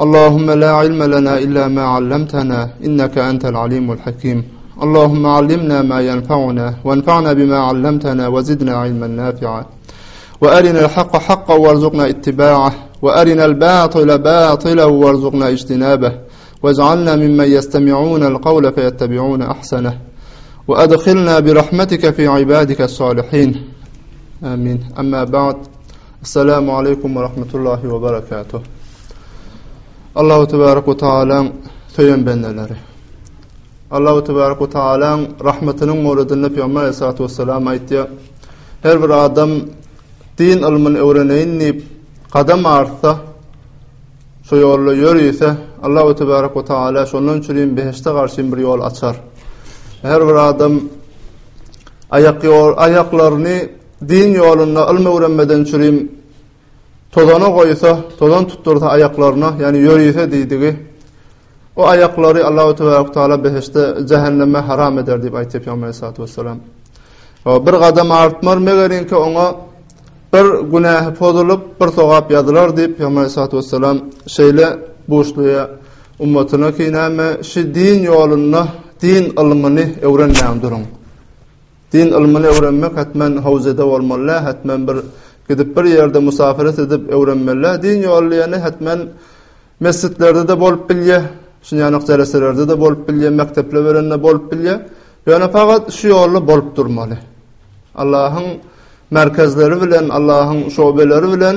اللهم لا علم لنا إلا ما علمتنا إنك أنت العليم الحكيم اللهم علمنا ما ينفعنا وانفعنا بما علمتنا وزدنا علما نافعا وأرنا الحق حقا وارزقنا اتباعه وأرنا الباطل باطلا وارزقنا اجتنابه واجعلنا ممن يستمعون القول فيتبعون احسنه وادخلنا برحمتك في عبادك الصالحين امين اما بعد Assalamu aleykum we rahmetullahi we berekatuh. Allahu tebaraka we taala söýen bendeleri. Allahu tebaraka we taala rahmetiniň mowladynda Peygamber aleyhissalatu vesselam aýtýar. Her bir adam din ylmyny öwreneýin diýip gadam artsa, şu ýolda ýörýse, Allahu tebaraka we taala şondan üçin behişde garşy bir ýol açar. Her bir adam aýak ýol aýaklaryny Din ýolunda ylmy öwrenmeden çürim tozana goýsa, tozan tutdursa aýaklaryna, ýagny ýörite diýdigi, O aýaklary Allahu tebaraka we taala behişde jähenneme haram eder diýip aýtdy Pygamber aleyhissalatu wessalam. O bir gadam artmar megerinki oňa bir günähi pozulyp, bir sogap ýazylar diýip Pygamber aleyhissalatu wessalam şeýle buşluýa ummatyna kinäme şu din ýolunda din ylmyny öwrenmän duruň. Din ylmyny öwrenmek hetmen howzede bolmallä, hetmen bir gidip bir ýerde musafiret edip öwrenmellä. Din ýoly diýeni hetmen mesjitlerde-de bolup bilýä, şinýanok dereselerde-de bolup bilýä, mekdeple berende bolup bilýä. Ýöne fakat şu ýolda bolup durmaly. Allahyň merkezleri bilen, Allahyň şobeleri bilen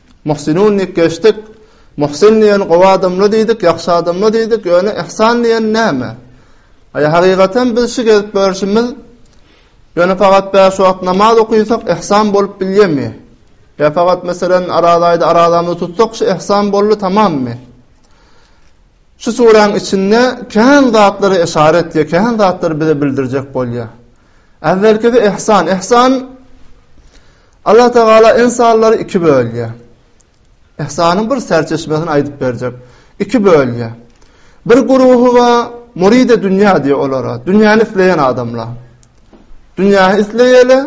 Muhsinun diýip geçdik. Muhsin diýen gowy adamla diýdik, ýagşy adamla diýdik, ýöne Ihsan diýen näme? Aý hakykatam biz şu gezip görşümiz ýöne fakat bäş wagt namaz okysak Ihsan bolup bilýemi? Ýa fakat meselen araz aýda arazamyzy tutsak şu Ihsan boldy tamammy? Şu suräň içinde kän zatlara eşaret etýär, kän zatlary bize bildirjek bolýar. Äwelkisi Ihsan, Ihsan Allah Tagala ynsanlary iki bölýär. Ihsanyň bir serçeşmesini aýdyp berjek. Iki bölýär. Bir guruhy we muride dünýä diýe olara. Dünýäni isleýän adamlar. Dünýäni isleýeli.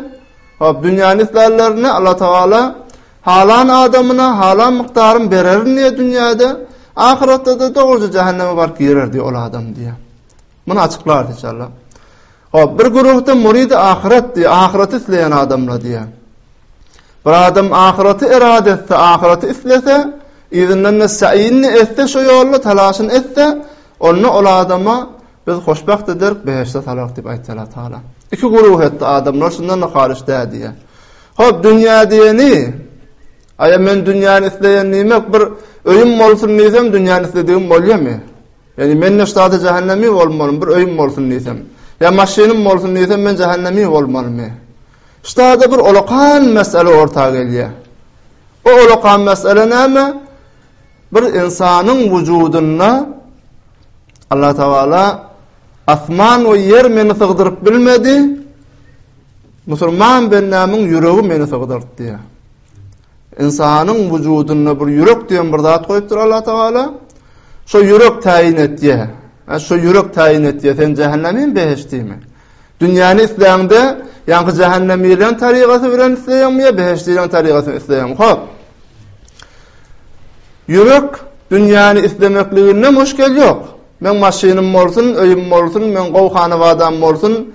Hop, dünýäni isleýänlerine Allah Tagala halan adamyna halan mukdaryny bererin diýe dünýäde. Ahyratda-da dogruja jähenneme baryp girer diýe ol adam diýe. Muny açyklarys inşallah. Hop, bir gurupda muridi ahyret diýýär, ahyreti isleýän adamlar diýýär. Bir adam ahyreti irade etse, ahyreti islese, yzyndan da saýyny etse, şu ýolda talaşyny etse, onda ol adama biz hoşbagt ederik, behişde salarys diýip aýtdy Allah Taala. Iki gurup etdi adamlar, şundan da haryç däl diýýär. Hop, dünýä diýeni, aýa men dünýäni isleýän diýmek, bir öýüm bolsun diýsem, dünýäni isledigim bolýarmy? Ýagny men neştady jähennemi bolmalym, bir öýüm bolsun diýsem. Ýa maşynym bolsun diýsem men jähennemi bolmalymy? Ştada bir olakan mesele orta gelýär. O olakan mesele näme? Bir insanyň wujudynda Allah Taala asman we ýer meni sygdyryp bilmedi. Musulman bendämiň ýüregi meni sygdyrdy. Ynsanyň wujudynda bir ýürek diýen bir zat goýupdyr Allah Tagala. Şo ýürek taýyn etýär. Ha şo ýürek taýyn etýär, sen jähennemimi, behişdimi? Dünýäni isläňde, ýa-da jähennemi bilen tarygaty bilen isleýäňmi, ýa behişdi bilen tarygaty isleýäňmi? Hop. Ýürek dünýäni islemekliginden muşkel ýok. Men maşynym bolsun, öýüm bolsun, men gowy hanabadam bolsun,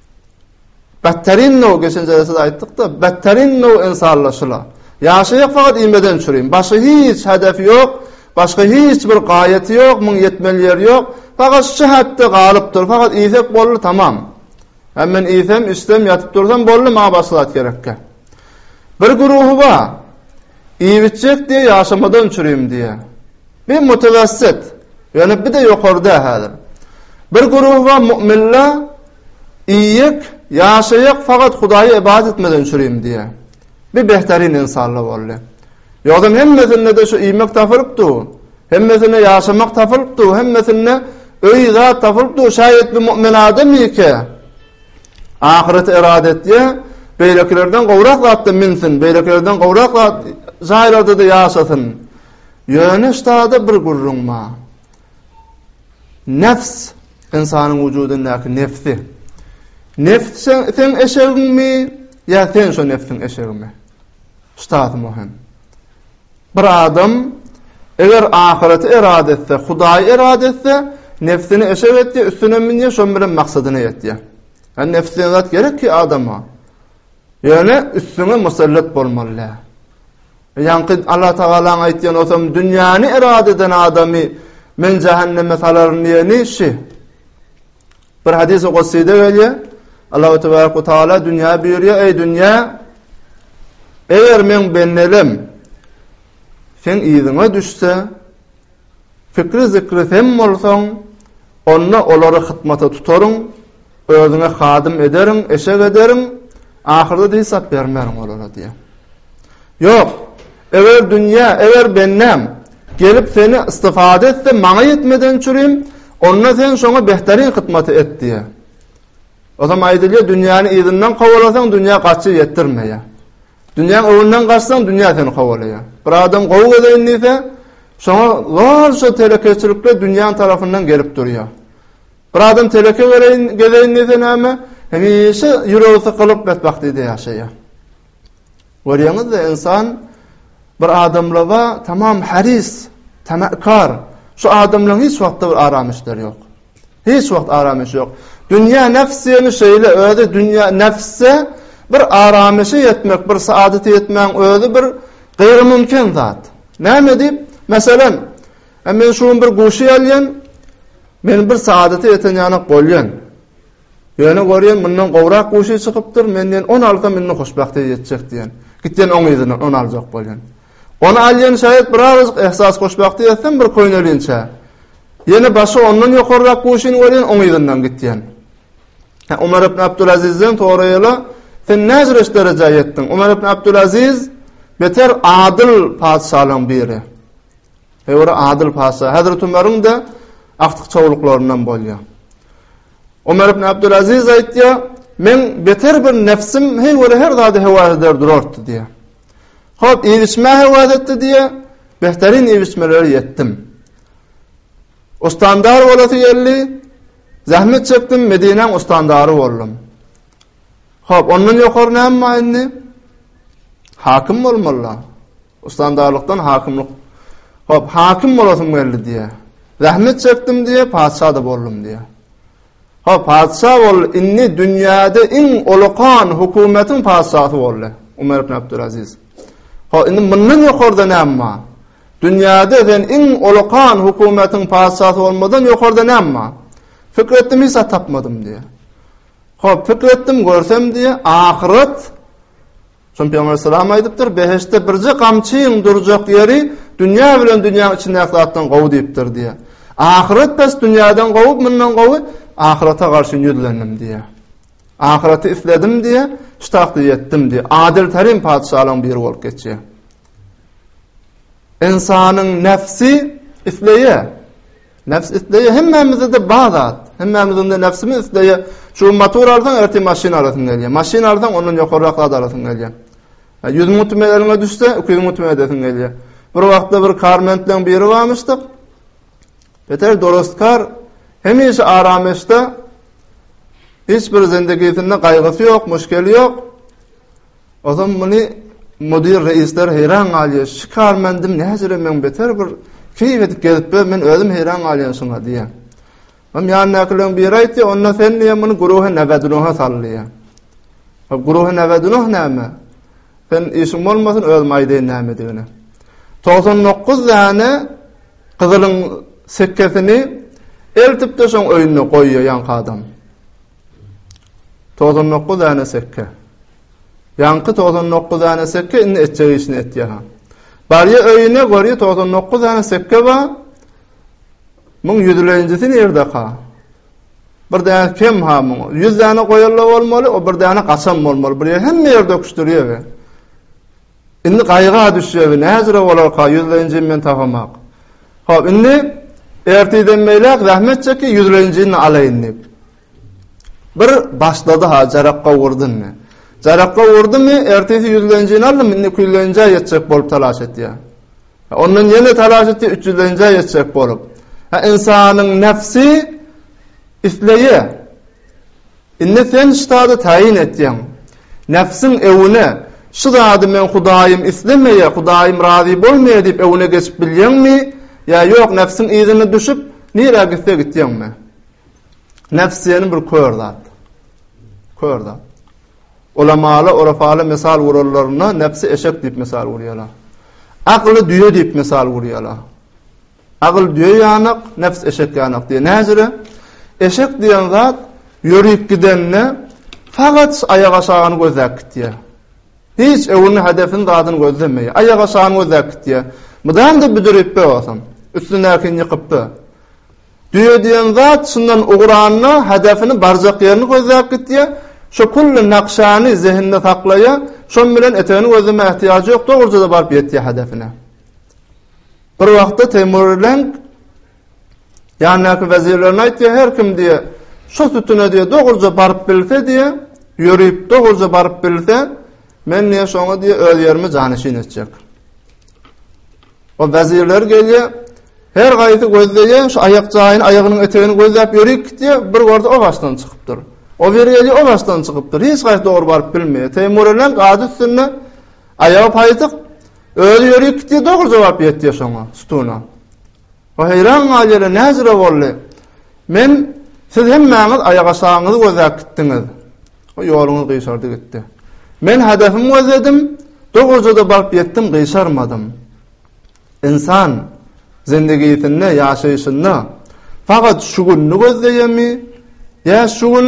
Batterino geçenjede size aýtdykda, Batterino ensallaşyla. Ýaşaýak fakat iýmeden çürim. Başga hiç hedefi ýok, başga hiç bir gaýaty ýok, muň ýetmeli ýeri ýok. Fakat şu hätde galypdyr. Fakat iýsek boldy tamam. Hem men iýsem, içsem, ýatyp dursam boldy, maňa başga zat gerekkä. Bir guruhy bar. Iýip içjek diýe ýaşamadan çürim diýe. Bir mutawassyt, ýöne bir-de ýokary däl häzir. Bir guruba mu'minler iýek, ýaşaýak fakat Hudaýa ibadat etmeden çürim diýýär. Bir behtarin insanlar boldy. Ýogsam hemmesinde-de şu iýmek tapylyp dur. Hemmesinde ýaşamak tapylyp dur, hemmesinde öý zat tapylyp dur. Şaýat bir mu'min adam iýke. Ahyraty irade etýär. Beýlekilerden gowrak zatda minsin, beýlekilerden gowrak zat jaýlarda-da ýaşasyn. Ýöne ştada bir gürrüň bar. Nefs, ynsanyň wujudyndaky nefsi. Nefs seň eşegiňmi, ýa sen şo nefsiň eşegimi? Ştady möhüm. Bir adam eger ahyreti erat etse, Hudaýy erat etse, nefsini eşek etdi, üstüne münýär, şoň bilen maksadyna ýetýär. Yani nefs diýen zat gerek ki adama. Ýöne üstüňe musallat bolmaly. Ýaňky Allatagalaň aýtýan otam dünýäni irad eden adamy men jähenneme salaryn diýeni şi. Bir hadis-i gusside gelýär. Allahu tebaraka we taala dünýä buyurýar, eý dünýä, eger men bendelem sen yzyňa düşse, Pikri-zikri sen bolsaň, onda olary hytmata tutaryn, özüňe hadym ederin, eşek ederin, ahyrda hisap bermerin olara diýýär. Ýok, eger dünýä, eger bendäm gelip seni istifade etse, maňa ýetmeden çürim, onda sen şoňa behterîn hytmaty et diýýär. Ozam aýdylýar, dünýäni yzyndan kowalasaň, dünýä gaçyr, ýetdirmeýär. Dünýäň öňünden gaçsaň, dünýä seni kowalaýar. Bir adam gowy gezeýin diýse, şoňa larja telekeçilikler dünýäň tarapyndan gelip durýar. Bir adam teleke gereýin, gezeýin diýse näme? Hemişe ýüregi sykylyp betbagtlyda ýaşaýar. Görýäňizmi, insan bir adamlara tamam haris, tamakar. Şu adamlaryň hiç wagtda bir aramyşleri ýok. Hiç wagt aramyş ýok. Dünýä nebs diýeni şeýle, özi dünýä nebse bir aramyşa ýetmek, bir saadata ýetmegiň özi bir gaýrymümkin zat. Näme diýip, meselem, men şu gün bir guşy ýalýan, meni bir saadata ýeten ýaly bolýan. Ýöne görýän mundan gowrak guşy çykypdyr, men diýen ony alsam indi hoşbahta ýetjek diýen. Gitýän oň yzyndan ony aljak bolýan. Ony alýan şaýat birazajyk ehsas hoşbahta ýetsem bir köýnelinçä. Ýene başga ondan ýokarrak guşyny görýän oň yzyndan gitýän. Hä Umar ibn Abdulazizden soraýala sen näjreş derejä ýetdiň? Umar ibn Abdulaziz beter adyl patyşalaň biri. Öwre Adyl patyşa Hezreti Ömeriň-de agtyk çowluklaryndan bolýar. Ömer ibn Abdulaziz aýtýar, Men beter bir nefsim heý wele her zady hewaz eder durardy diýe. Hop, iýişme hewaz etdi diýe, behterin iýişmeleri ýetdim. Ustandar bolasy geldi, zähmet çekdim, Medinäň ustandary boldum. Hop, ondan ýokary näme indi? Hakim bolmaly. Ustandarlykdan hakymlyk. Hop, hakim bolasym geldi diýýär. Zähmet çekdim diýýär, patyşa-da boldum diýýär. Hop, patyşa bol, indi dünýäde iň ulukan hökümetiň patyşasy boldy. Umar ibn Abdulaziz. Hop, indi mundan ýokarda näme bar? Dünýäde sen iň ulukan hökümetiň patyşasy bolmadan ýokarda näme bar? Fikir etdim, hiç zat tapmadym diýýär. Hop, fikir etdim, görsem diýýär, ahyret Çünki Peygamber salam aýdypdyr, behişde birje gamçyň durjak ýeri dünýä bilen dünýäň içindäki zatdan gowy diýipdir diýýär. Ahyret bes dünýäden gowy, mundan gowy ahyreta garşy ýüzlendim diýýär. Ahyreti isledim diýýär, şu tagta ýetdim diýýär. Adyl Terim patyşalaryň biri bolup geçýär. Insanyň nefsi isleýär. Nebs isleýe hemmämizede bar zat. Hemmämiziňde nebsimiz isleýe. Şu motor alsaň ertir maşyn alasyň gelýär. Maşyn alsaň ondan ýokarrak zat alasyň gelýär. Ýa 100 müň tümän eliňe düşse 200 müň tümän edesiň gelýär. Bir wagtda bir karmentleň biri barmyşdyk. Beter dorostkar hemişe arameşde hiç bir zendegisinde gaýgysy ýok, muşkeli ýok. Ozan muny müdir reisler heýran galýar, şu kärmendim näjüre meň beter bir keýp edip gezip ber, men özüm heýran galýan şuňa diýýär. Onuň ýanyndakileriň biri aýtýar, onda sen diýýär muny guruhy näbedunuha sal diýýär. O guruhy näbedunuh näme? Sen işiň bolmasyn özüm aýdaýyn nämedigini. 99 däne gyzylyň sekkesini eltipde şoň öýünde goýýar ýaňky adam. Togsan dokuz däne sekge. Ýaňky togsan dokuz däne sekge indi etjek işini etýär. ha. Barýa öýüne görýä togsan dokuz däne sekge bar. Muň ýüzlenjisi nirdeka? Bir däne kem ha muň. Ýüz däne goýalla bolmaly, o bir däne gaçam bolmaly. Bir ýer hemme ýerde öküşdirýär. Indi gaýga düşjegi näzire bolarka ýüzleýin jimden tapamak. Hop, indi ertiden beýläk zähmet çek ki, ýüzleýin jimni alaýyn diýip. Bir başlady ha, jarak gowurdy indi. Jarak gowurdymy, ertesi ýüzleýin jin aldym, indi iki ýüzleýin jaý ýetjek bolup talaş etýär. Ondan ýene talaş etdi, üç ýüzleýin jaý ýetjek bolup. Ha, ynsanyň nebsi isleýär. Indi sen ştady taýyn etýäň. Nebsiň öwüne, Şu zady meň Hudaýym islemeýär, Hudaýym razy bolmaýar diýip öwüne geçip bilýäňmi? Ýa ýok, nebsiň yzyna düşüp, nirä gitse gitýäňmi? Nebs diýeni bir kör zat. Kör zat. Ulamalar Orafala mysal guralarynda nebsi eşek diýip mysal gurýarlar. Akly düýe diýip mysal gurýarlar. Agyl düýe ýanak, nebs eşek ýanak diýýär. Näjire? Eşek diýen zat ýörüp gidende sagat aýak aşagyny gözläp gitýär. Hiç öwrüni hedefini zadyny gözlemeýär. Aýak aşagyny gözläp gitýär. Mydamda büdürip be olsam. Üstündäkini ýykyp be. Düýe diýen zat şundan ugranda hedefini barjak ýerini gözläp gitýär. Şu külli nakşany zehinde saklaýar. Şon bilen etegini gözlemä ähtiýajy ýok. Dogruja-da baryp ýetýär hedefine. Bir wagtda Temurleng ýanyndaky wezirlerine aýtýar, her kim diýe şu sütüne diýe dogruja baryp bilse diýe, ýörüp dogruja baryp bilse, men diýe şoňa diýe öz ýerimi janyşyn etjek. O wezirler gelýär, her gaýsy gözleýär, şu aýak jaýyny, aýagynyň etegini gözläp ýörüp gitýär, bir gorda o başdan çykypdyr. O bir gelýär, o başdan çykypdyr. Hiç gaýsy dogry baryp bilmeýär. Temurleng ady üstünde aýagy paýtyk Özi ýörüp gitýär dogry jogap ýetýär şoňa sütuna. O heýran galýar näjüre boldy. Men siz hemmäňiz aýak aşagyňyzy gözläp gitdiňiz. O ýoluňyz gyşardy gitdi. Men hedefimi gözledim, dogruja-da baryp ýetdim gyşarmadym. Ynsan zindigisinde ýaşaýşynda fakat şu gününi gözleýärmi ýa şu gün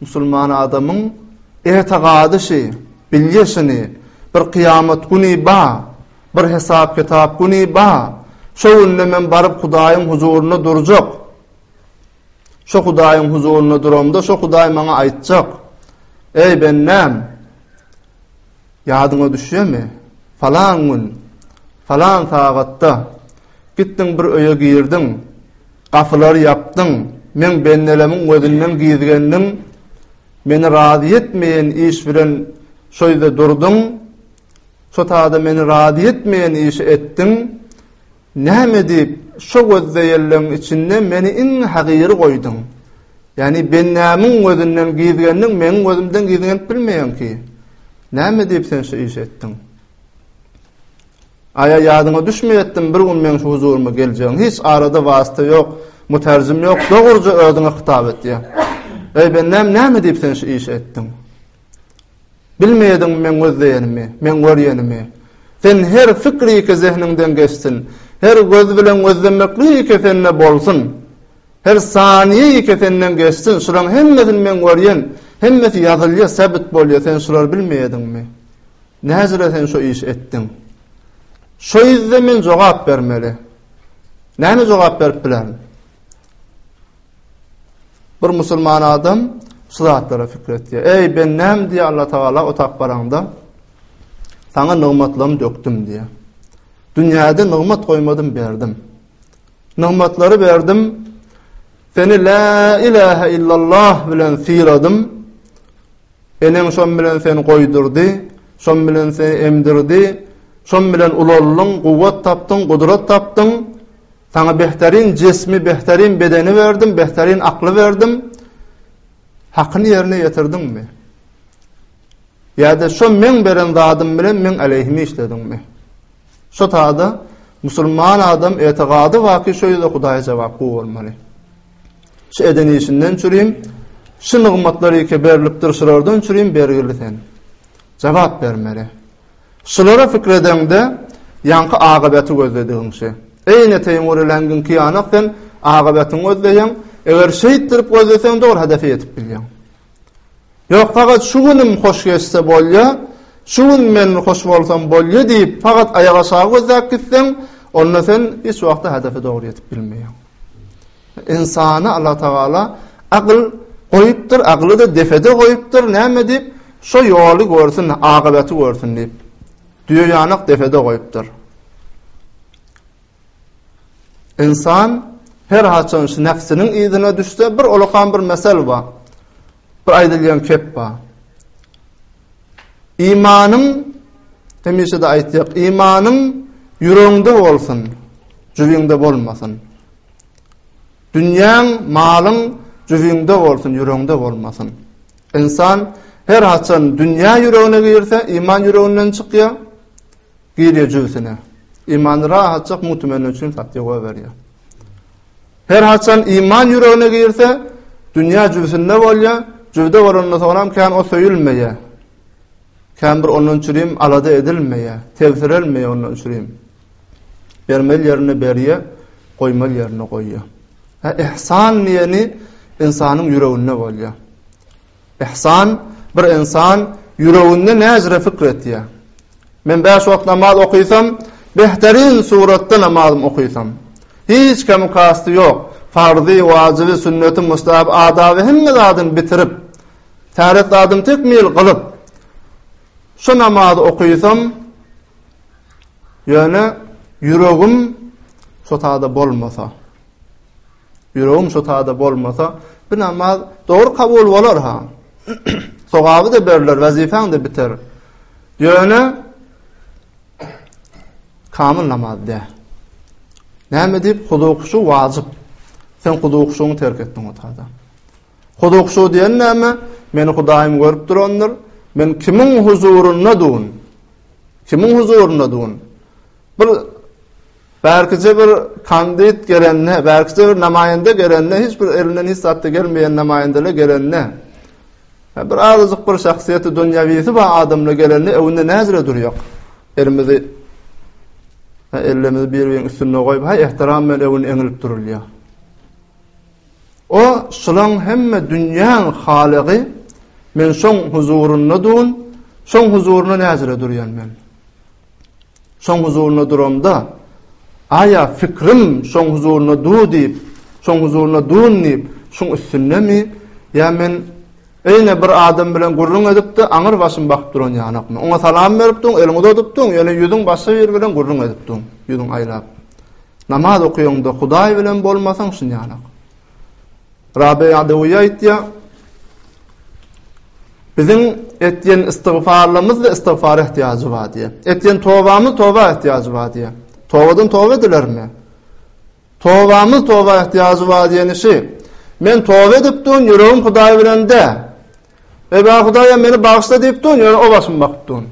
Musulman adamyň etegady şi, bilje şini, bir kyýamat güni ba, bir hesap-kitap güni ba, şo günde men baryp Hudaýyň huzurynda durjak. Şo Hudaýyň huzurynda duramda şo Hudaý maňa aýtjak, Eý bendäm! Ýadyňa düşýärmi? Falan gün, falan sagatda gitdiň bir öýe girdiň, gapylary ýapdyň, meň bendelemiň gözünden gizgendiň, meni razy etmeýän iş bilen şo ýerde durduň, şo tada meni razy etmeýän işi etdiň. Näme diýip, şo gözleýänleň içinde meni iň hagyry goýduň? Ýagny bendämiň gözünden gizgendiň, meň gözümden gizgenip bilmeýäňki? Näme diýip sen şu işi etdiň? Aýa ýadyňa düşmeýetdimi bir gün meň şu huzuryma geljegiň? Hiç arada wasta ýok, mutarjym ýok, dogruja özüňe hytap et diýýär. Eý bendäm, näme diýip sen şu işi etdiň? Bilmeýädiň meň gözleýenimi, meň görýenimi. Sen her fikri-ike zehniňden geçsin, her göz bilen gözlemekli-ike sende bolsun, her saniýe-ike senden geçsin, şularyň hemmesini men görýän, hemmesi ýazylýar, säbit bolýar, sen şulary bilmeýädiňmi? Näzire sen şo işi etdiň? Şo ýüzde men jogap bermeli. Näme jogap berip bilerin? Bir musulman adam şu zatlara fikir etýär. Eý bendäm diýe Allah Taala o tapbaraňda saňa nygmatlarymy dökdüm diýe. Dünýäde nygmat goýmadym berdim. Nygmatlary berdim. Seni la ilaha illallah bilen syradym. Eneň şom bilen seni goýdurdy, şom bilen seni emdirdi, şom bilen ulaldyň, kuwwat tapdyň, gudrat tapdyň, saňa behtarin jismi, behtarin bedeni berdim, behtarin akly berdim, hakyny ýerine ýetirdiňmi? Ýa-da şo meň beren zadym bilen meň aleýhime işlediňmi? Şo tada musulman adam etigady waki şo ýerde Hudaýa jogapky bolmaly. Şu eden işinden çürim, şu nygmatlar ýeke berlipdir, şulardan çürim bergili sen. Jogap bermeli. Şulara pikir edeňde, ýaňky agybaty gözledigiň şi. Eýneteýin görülen günki ýanak sen agybatyňy gözleýäň, eger şeýtdirip gözleseň dogry hedefe ýetip bilýäň. Ýok, pagat şu günüm hoş geçse bolýa, şu gün men hoş bolsam bolýa diýip, pagat aýagaşagy gözläp gitseň, onda sen hiç wagtda hedefe dogry ýetip bilmeýäň. Ynsana Allatagala akyl goýupdyr, akyly-da depede goýupdyr, näme diýip, şo ýoly görsün, agybaty görsün diýip. Düýeýanak depede goýupdyr. Ynsan her haçan şu nebsiniň yzyna düşse, bir olakan bir mesel bar. Bir aýdylýan kep bar. Imanym hemişe de aýtýak, imanym ýüregiňde bolsun, jübiňde bolmasyn. Dünýäň, malyň jübiňde bolsun, ýüregiňde bolmasyn. Ynsan her haçan dünýä ýüregine girse, iman ýüreginden çykýar. Girýär jübüsine. Imany rahatjak mutumeni üçin satýar goýberýär. Her haçan iman ýüregine girse, dünýä jübüsinde bolýar, jübüde bolandan soňam kän o söýülmeýär. Kän bir ondan çürim alada edilmeýär, tegsirelmeýär ondan çürim. Bermeli ýerine berýär, goýmaly ýerine goýýar. Ha ihsan diýeni insanyň ýüreginde bolýar. Ihsan, bir ynsan ýüreginde näjre pikir etýär. Men bäş wagt namaz okysam, behderin suratda namazym okysam. Hiç kemi kasty ýok. Farzy, wajibi, sünneti, mustahaby, adaby hemme zadyny bitirip, täret zadyny tekmil gylyp, şu namazy okysam, ýöne ýüregim şo tada bolmasa. Ýüregim şo tada bolmasa, bir namaz dogry kabul bolar ha. Sogaby da berler, wezipäň de biter. Ýöne kamyl namaz de. Näme diýip huduk şu wajyp. Sen huduk şuňy terk etdiň o tada. Huduk şu diýen näme? Meni Hudaýym görüp durandyr. Men kimiň huzurynda durun? Kimiň huzurynda durun? Bir Bärkije bir kandit gelende, bärkije bir namaýanda gelende, hiç bir elinden hiç zat gelmeýän namaýandala gelende, bir azajyk bir şahsyýeti dünýäwisi bar adamla gelende öňünde näzire durýak. Elimizi ellerimizi bir-biriň üstünde goýup, haý ehtiram bilen öňünde eňilip durulýar. O, Şulaň hemme dünýäň halygy, men şoň huzurynda durun, şoň huzurynda näzire durýan men. Şoň huzurynda duramda, aýa fikrim şoň huzurynda dur diýip, şoň huzurynda durun diýip, şoň üstündemi, ýa men Öýüňe bir adam bilen gürrüň edipdi, aňyrbaşym bakyp duran ýanakmy? Oňa salam beripdiň, eliňi uzadypdyň, ýöne ýüzüň başga biri bilen gürrüň edipdiň, ýüzüň aýlap. Namaz okaýaňda Hudaý bilen bolmasaň şun ýanak. Rabi Adawi aýtýar, Biziň etýän istigfarlarymyzda istigfara ähtiýajy bar diýýär. Etýän tobamyz toba ähtiýajy bar diýýär. Tobadan toba edilermi? Tobamyz toba ehtiýajy bar diýenişi. Men toba edipdigin, ýüregim Hudaý bilen däl. Eba Hudaýa meni bagyşla diýipdigin, ýöne o başym bakypdygyn.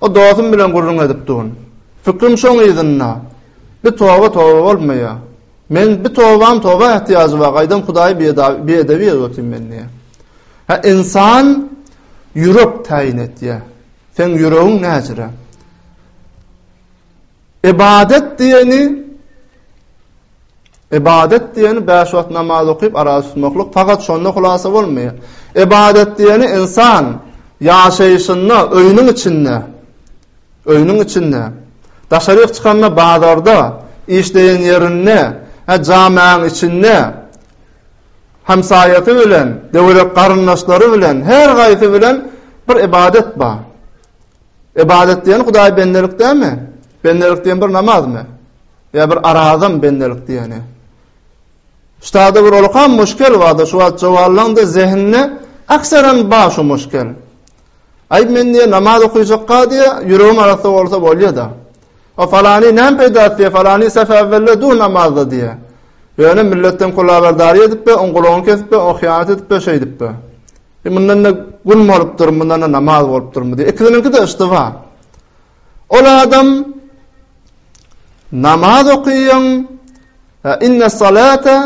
O dostum bilen gürrüň edipdigin. Fikrim şoň yzynda. Bi toba toba bolmaýa. Men bi tobam toba ehtiýajy bar, gaýdam Hudaýy biýedebi ýere götürin men diýe. Ha insan ýürek taýyn etýä. Seň ýüregiň näjire? Ybadat diýeni Ybadat diýeni bäş wagt namaz okyp araz tutmaklyk fakat şonda hulasa bolmaýar. Ybadat diýeni insan ýaşaýşynda öýüniň içinde öýüniň içinde daşaryk çykanda bazarda işleýän ýerinde ha jamaň içinde hamsaýasy bilen döwürek garyndaşlary bilen her gaýsy bilen bir ybadat bar. Ybadat diýen Hudaýa bendelik dämi? Bendelik diýen bir namazmy? Ýa bir arazam bendelik diýeni? Ştada bir olkan muşkel wada şu wagt jowallaňda zehinne aksaran ba şu muşkel. Aý men diýe namaz okuyjakka diýe ýüregim arassa bolsa bolýa da. O falany näm peýda etdi, falany sefäp belle du namazda diýe. Ýöne milletden kulabardaryýetip be, on gulagyny kesip be, o hyýanat edip be, şeýdip be. E mundanda gün bolupdyr, mundanda namaz bolupdyrmy diýip. Ikisiniňki-de yştyba. Ol adam namaz okuýan e, inne salata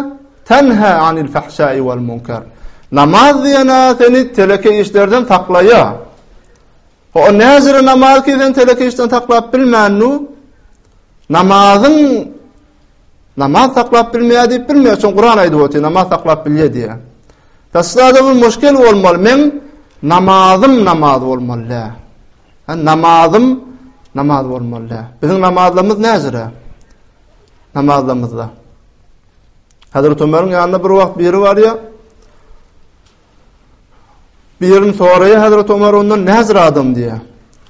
tenha anil fahşai wal munkar. Namaz diýene seni teleke işlerden saklaýar. O näzire namaz kylsaň telekeçden saklap bilmän nu namazyň namaz saklap bilmeýär diýip bilmeýär çünki Kuran aýdyp otyr namaz saklap bilýär diýär. Tasada bu muşkel bolmaly men namazym namaz bolmaly. Ha namazym namaz bolmaly. Biziň namazlarymyz näzire? Namazlarymyzda. Hazret Ömeriň ýanyna bir wagt biri barýar. Birini soraýar Hazreti Omar ondan näzir adam diýär.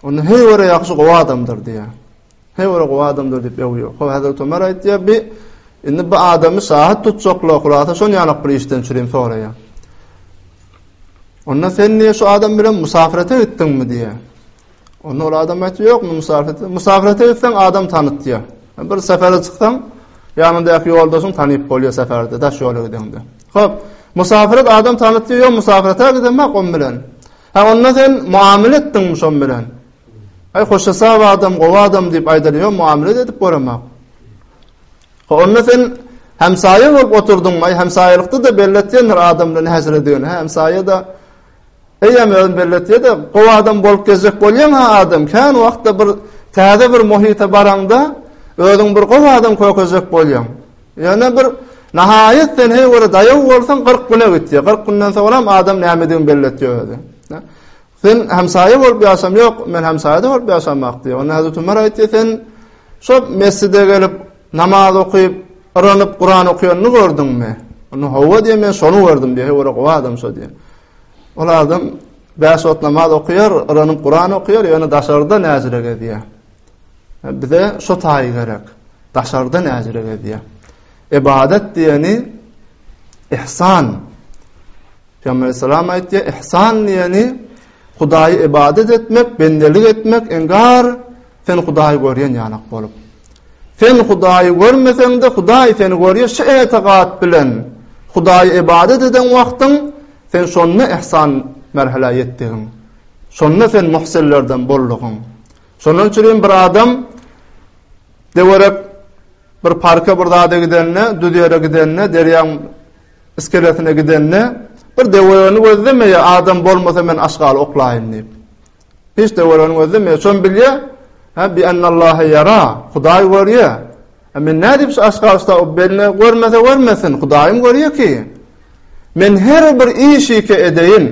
Onda her göre ýagşy gowy adamdyr diýär. Her göre gowy adamdyr diýip öwýär. Hol Hazreti Omar aýtýar, "Bi indi bu adamy şahat tutjaklar, hulasa şon ýalak bir işden çürim soraýar." Onda sen niýe şu adam bilen musafirete gitdiňmi diýär. Onda ol adam aýtdy, ýok, men musafir etdim. Musafir etseň adam tanıtýar. Bir sefere çyksaň, ýanyndaky ýoldaşyň tanyp bolýar seferde, daş ýola gideňde. Hop, musafir et adam tanıtýar, ýok, musafir ete gidemek on bilen. Ha onda sen muamele etdiň şon bilen. Ay hoşasa adam, gowy adam diýip aýdaly, ýok, muamele edip göremek. Ha onda sen Hemsaýa bolup oturdyň, ay hemsaýalykda da belletýändir adam bilen häzir edýän, hemsaýa da Eýýäm özüni belli etýär-de, gowy adam bolup gezjek bolýaň-a adam, kän wagtda bir täze bir muhite baraňda, özüňi bir gowy adam kökezjek bolýaň. Ýöne bir nahaýat sen heý bir daýaw bolsaň, kyrk güne gitýär. Kyrk günden soňram adam nämedigini belli etýär özi. Sen hemsaýa bolup ýaşam, ýok, men hemsaýada bolup ýaşamak diýýär. Onda Hazreti Umar aýtdy, sen şo mesjide gelip, Namaz okyp, yranyp, Kuran okýanyny gördüňmi? Ony hawa diýen, men şony gördüm diýen, ora gowy adam şo diýen. Ol adam bäş wagt namaz okýar, yranyp Kuran okýar, ýöne daşarda näzire gezýär. Bize şo taýy gerek. Daşarda näzire gezýär. Ibadat diýeni ihsan. Peygamber salam aýtýar, ihsan diýeni Hudaýy ibadet etmek, bendelik etmek, engar sen Hudaýy görýän ýanak bolup. Sen Hudaýy görmeseň-de Hudaý seni görýär, şu etigat bilen Hudaýy ibadet eden wagtyň sen şonda ihsan merhala ýetdigiň. Şonda sen muhsinlerden boldugyň. Şonuň üçin bir adam dewerek bir parka bir zada gidende, düz ýere gidende, derýaň Iskelesine gidende, Bir döwüreni gözlemeýär, adam bolmasa men aşgaly oklaýyn diýip. Hiç döwüreni gözlemeýär, şony bilýär. Ha bi annallaha yara, Hudaý görýär. Ha men nädip şu aşgaly şu beline görmese görmesin, Hudaýym görýär ki. Men her bir işi ki edeýin,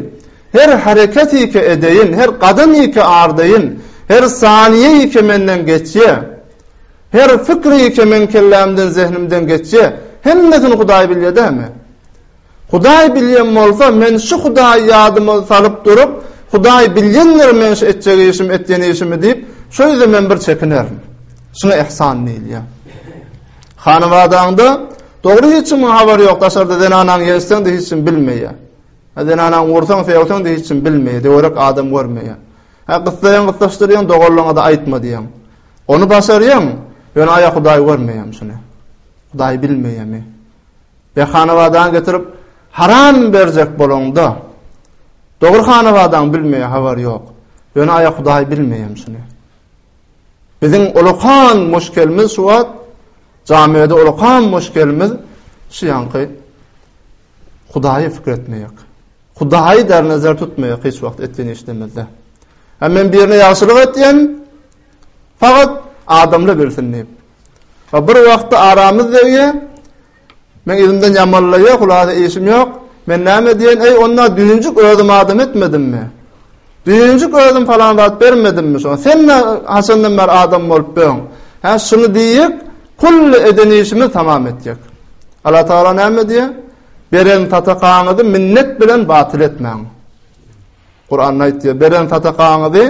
her hereketi ki edeýin, her gadamy ki ardaýyn, her saniýeyi ki menden geçýär. Her fikri ýeke meň kellämden, zehnimden geçýä. Hemmesini Hudaý bilýä dämi? Hudaý bilýän bolsa, men şu Hudaýy ýadyma salyp durup, Hudaý bilýändir meň şu etjek işimi, etýän işimi diýip, şo ýüzden men bir çekinerin. Şuňa ihsan diýilýär. Hanabadaňda dogry hiç kimiň habary ýok, daşarda zenanaň ýençseň-de hiç kim bilmeýär. Ha zenanaň ursaň, söýseň-de hiç kim bilmeýär, döwerek adam görmeýär. Ha gyssaýaň, gyssaşdyrýaň, doganlaryňa-da aýtma diýýäň. Ony başarýaň, ýöne aýa Hudaýy görmeýäň şuny. Hudaýy bilmeýämi? Be hanabadaňy getirip haram berjek bolaňda, dogry hanabadaňy bilmeýä habar ýok. Ýöne aýa Hudaýy bilmeýäm şuny. Biziň ulakan muşkelimiz şu wagt jamiýede ulakan muşkelimiz şu ýanky Hudaýy fikir etmeýek. Hudaýy dernezär tutmaýak hiç wagt etdiň işlemizde. Hem men birine ýagşylyk etýän, Fakat adamla bilsin diýip. Wa bir wagtda aramyz degýä. Men yzymdan ýamalýa, hulasa işim ýok. Men näme diýen, eý onda düýnjik özüm adam etmedimmi? Düýnjik özüm falan zat bermedimmi şoňa? Sen ne haçandan bäri adam bolup böň? Hä, şuny diýip, kulli eden işimiz tamam etjek. Allah Taala näme diýä? Beren sadakaňyzy minnet bilen batyl etmäň. Kur'an aýtýar, beren sadakaňyzy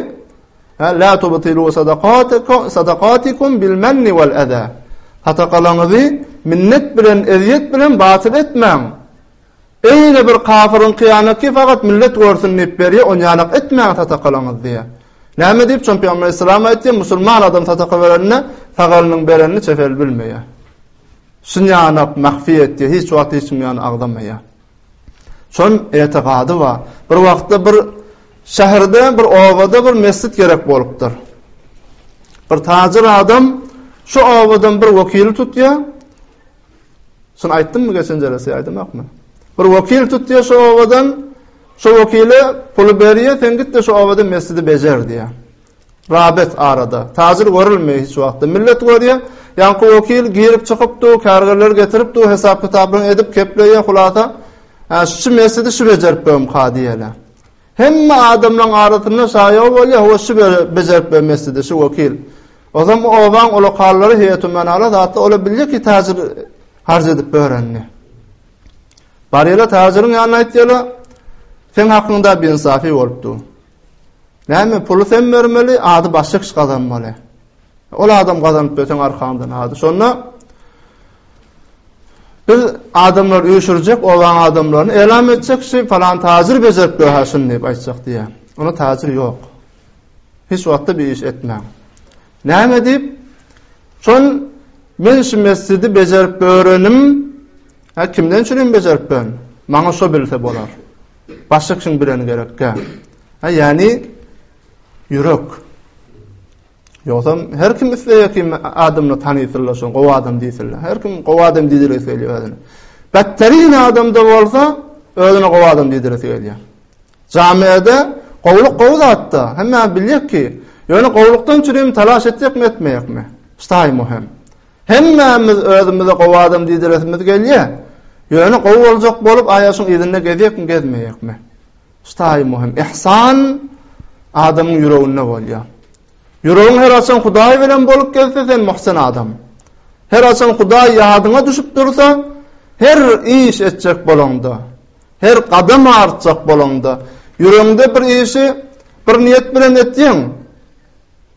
La tubtilu sadaqatikum sadaqatikum bil manni wal aza. Sadakalaryňyzy minnet bilen, ezýet bilen batyl etmäň. Eýle bir kafirin kyýanaky fakat millet görsün diýip berýär, on ýanak etmäň sadakalaryňyzy diýýär. Näme diýip çon Peygamber Aleyhisselam aýtdy, musulman adam sadaka berende sagalynyň berenini çefel bilmeýär. Şun ýanak mahfi etdi, hiç wagt hiç kim ýany agzamaýar. Şoň etikady bar. Bir wagtda bir şäherde, bir obada bir mesjit gerek bolupdyr. Bir tajyr adam şu obadan bir wekili tutýar. Şuny aýtdymmy geçen jelesi aýdamakmy? Bir wekil tutýar şu obadan, şu wekile puly berýär, sen git-de şu obada mesjidi bejer diýär. Rabet arada. Tajir görülmeýär hiç wagtda. Millet görýär. Ýaňky wekil girip çykyp dur, kärgerleri getirip dur, hesap kitaplaryny edip kepleýär, hulasa Hä, şu mesjidi şu bejerip bermk ha diýýärler. Hemme adamlaryň arasynda şaýaw bolýar, ho şu bejerip ber mesjidi şu wekil. Ozam obaň o lokallary heýetumanalar zatda ola bilýär ki täjir harz edip berenini. Barýarlar täjiriň ýanyna aýtýarlar. Sen hakyňda binsafy bolupdy. Näme puly sen bermeli, ady başga kişi gazanmaly. Ol adam gazanyp berseň arkaňdan ady. Şonda biz adamlar öýşürjek, owaň adamlaryny elam etjek kişi falan tajir bejerip dur haşyn diýip aýtjak diýä. Ona tajir ýok. Hiç wagtda bir iş etmäň. Näme diýip? Şol men şu mesjidi bejerip örenim. Ha kimden çürim bejerip ben? Maňa şo bilse bolar. Başga kim bilen gerekkä? Ha, ýani ýürek. Ýogsam her kim isleýär ki, adamla tanysylla, şoň gowy adam diýsinler. Her kim gowy adam diýdiler isleýär özüne. Batterin adamda bolsa, özüne gowy adam diýdiler isleýär. Jamiýede gowulyk gowy zatda, hemme bilýär ki, ýöne gowulykdan çürim talaş etjekmi, etmeýärmi? Ştaý möhüm. Hemmämiz özümize gowy adam diýdiresimiz gelýär. Ýöne gowy boljak bolup aýaşyň yzynda gezýekmi, gezmeýekmi? Ştaý muhim. Ihsan adamyň ýüreginde bolýar. Ýüregiň her açan Hudaý bilen bolup gezse sen muhsin adam. Her açan Hudaý ýadyňa düşüp dursa, her iş etjek bolaňda, her gadam artjak bolaňda, ýüregiňde bir işi bir niýet bilen etýäň.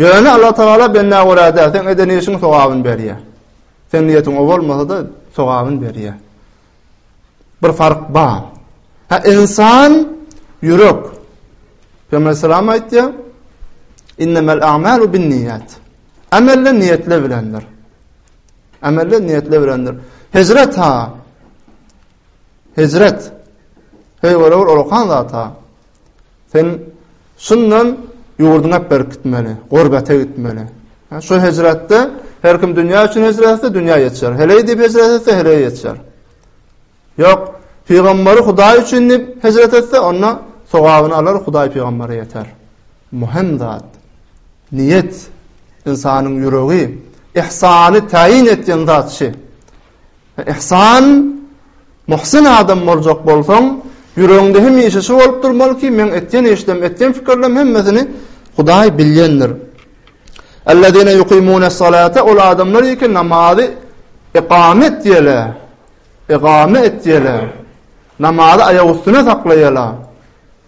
Ýöne Allatagala bendä görä däl, seň eden işiň sogabyny berýär. Seň niýetiň o bolmasa-da, sogabyny berýär. Bir fark bar. Ha insan ýürek. Peygamber salam aýtdy. Innemel a'malu bin niýat. Ameller niýetle bilendir. Ameller niýetle bilendir. Hezret ha. Hezret. Hey görür orkan zata. Sen şundan ýurduňy hep berkitmeli, gurbata gitmeli. Şu hejratda her kim dünýä üçin hejrat etse, dünýä ýetişer. Heleý diýip hejrat etse, heleý ýetişer. Ýok, pygambary Hudaý üçin diýip hejrat etse, onda sogabyny alar, Hudaý pygambara ýeter. Möhüm zat. Niýet, ynsanyň ýüregi, ihsany taýyn etýän zat şu. Yhsan, muhsin adam boljak bolsaň, ýüregiňde hemişe şu bolup durmaly ki, meň etýän işlerim, etýän pikirlerim hemmesini Hudaý bilýändir. Ellezine yuqimune salate ol adamlar ki namazy iqame etýärler. Iqame etýärler. Namazy aýak üstüne saklaýarlar.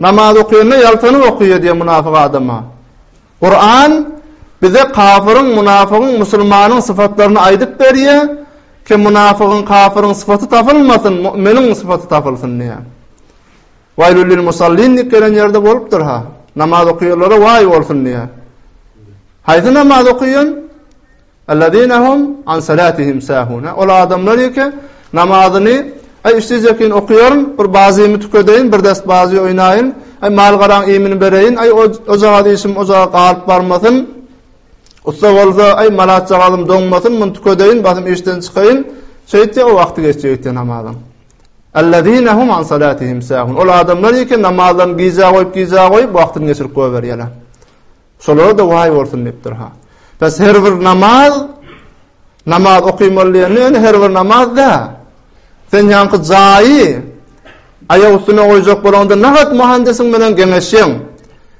Namaz okaýanda ýaltanyp okaýa diýen munafyk adama. Kuran bize kafyryň, munafygyň, musulmanyň syfatlaryny aýdyp berýä, ki munafygyň, kafyryň syfaty tapylmasyn, mu'miniň syfaty tapylsyn diýä. Waýlul lil musallin diýip gelen ýerde bolupdyr ha. Namaz okaýanlara waý bolsun diýä. Haýsy namaz okaýan? Ellezine hum an salatihim sahun. Ol adamlar ýeke namazyny Aý işsiz ýekyn okaýaryn, bir bazymy tükedeýin, bir dest bazy oýnaýyn, aý mal-garaň iýmini bereýin, aý ojagaz işim ojaga galyp barmasyn, ussa bolsa, aý malatjagazym doňmasyn, muny tükedeýin, basym işden çykaýyn, şeýtdi o wagty geçjek ýeke namazyň. Ellezine hum an salatihim sahun. Ol adamlar ýeke namazlaryny gijä goýup, gijä goýup wagtyny geçirip goýberýärler. Şolara-da waý bolsun diýipdir-ha. Bes her bir namaz, namaz okymaly diýende ýöne her bir namaz dä. Sen ýaňky jaýy aýak üstüne goýjak bolanda nahat muhandisiň bilen geňeşýäň.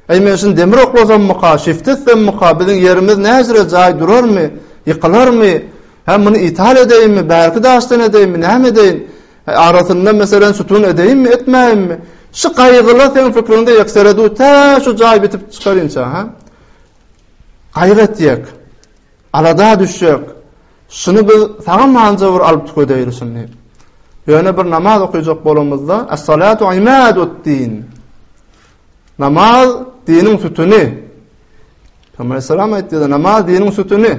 Eý men şun demir oklasammyka, şifte etsemmika, biziň ýerimiz näjre jaý durarmy, ýykylarmy? Hä muny ital edeýinmi, bärki daşdan edeýinmi, näme edeýin? Arasynda meselen sütün edeýinmi, etmäýinmi? Şu gaýgylar seň pikriňde ýeksere du, tä şu jaý bitip çykar inçe, ha? Gaýgy etjek. Alada düşjek. Şuny biz saga manja bir alyp tükedeýin şuny. Ýöne bir namaz okuyjak bolamyzda, as-salatu imadud din. Namaz diniň sütüni. Peygamber sallallahu aleyhi ve sellem namaz diniň sütüni.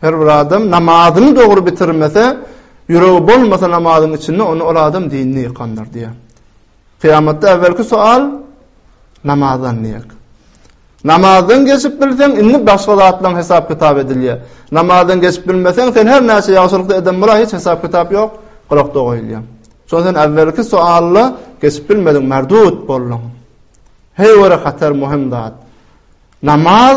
Her bir adam namazyny dogry bitirmese, ýüregi bolmasa namazyň içinde, onda ol adam dinini ýykandyr diýýär. Kyýamatda äwelki soal namazdan diýýär. Namazdan geçip bilseň, indi başga zatlaryň hesap kitap edilýär. Namazdan geçip bilmeseň, sen her näçe ýagşylyk eden bola, hiç hesap kitap ýok, gyrakda goýulýar. Şonda sen äwelki soalla geçip bilmediň, merdut bolduň. Heý wara hatar möhüm zat. Namaz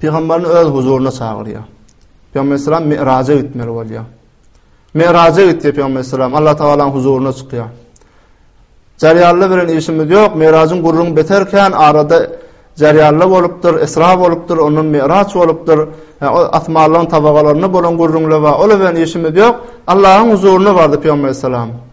Pygamberini öz huzuruna çagyrýar. Pygamber sallallahu aleyhi ve sellem miraja gitmeli bolýar. Miraja gitdi Pygamber sallallahu aleyhi ve sellem Allah Taala'nın huzuruna çykýar. Jarýanlar bilen işimiz ýok. Mirajyň gurruň beterken arada jarýanlar bolupdyr, esra bolupdyr, ondan miraç bolupdyr. Yani, o asmanlaryň tabagalarynda bolan gurrunlar we olar bilen işimiz ýok. Allah'ın huzuruna bardy Pygamber sallallahu aleyhi ve sellem.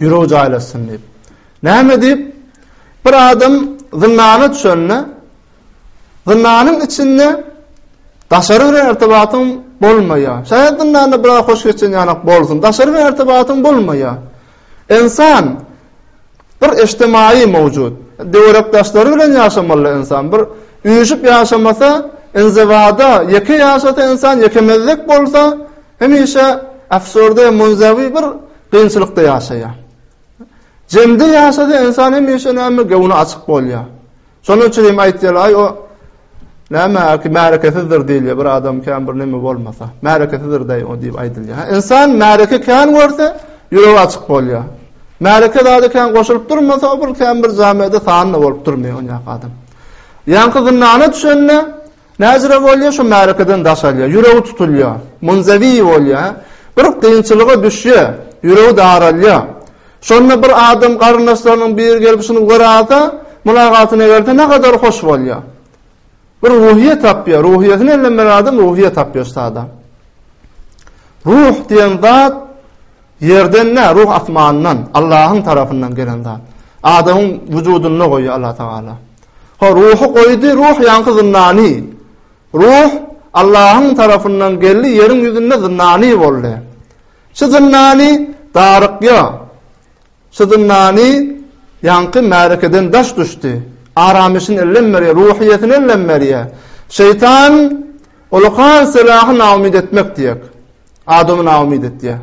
Ýüregi jaýlaşsyn diýip. Näme diýip? Bir adam zyndana düşende, zyndanyň içinde daşary bilen ertibatyň bolmaýar. Şaýat zyndanda biraz hoş geçen ýanak bolsun, daşary bilen ertibatyň bolmaýar. Insan bir eşdemaýy mowjud. Döwrekdaşlary bilen ýaşamaly insan. Bir üýşüp ýaşamasa, inzibada ýeke ýaşasa insan, ýekemezzek bolsa, hemişe afsurde, munzewi bir Kynçylykda ýaşaýar. Jemde ýaşasa ynsan hemişe näme göwni açyk bolýar. Şonuň üçin hem aýtýarlar, aý o näme ki märekesizdir diýilýär bir adam kän bir näme bolmasa. Märekesizdir daýy o diýip aýdylýar. Ynsan märeke kän görse ýüregi açyk bolýar. Märeke zady kän goşulyp durmasa o bir kän bir jamiýede sanly bolup durmaýar onýak adam. Ýaňky zyndana düşende Näzire bolýa şu märekeden daş alýa, ýüregi tutulýa, munzewi bolýa, bir kynçylyga düşýä, ýüregi daralýa. Şonda bir adam garyndaşlarynyň biri gelip şuny görälsa, mylagatyny berse nähadar hoş bolýa. Bir ruhyýet tapýa, ruhyýetini ellemeýän adam ruhyýet tapýa şu sada. Ruh diýen zat Ýerden ne ruh asmandan Allahyň tarapyndan gelen zat. Adamyň wujudynda goýýar Allah Tagala. Ho ruhy goýdy, ruh ýaňky zyndany. Ruh Allahyň tarapyndan geldi, ýeriň ýüzünde zyndany boldy. Şu zyndany darykýa. Şu zyndany ýaňky märekeden daş düşdi. Aramyşyn ellem berýär, ruhyýetini ellem berýär. Şeýtan Ulukan selahy naumyt etmek diýek. Adamy naumyt etýär.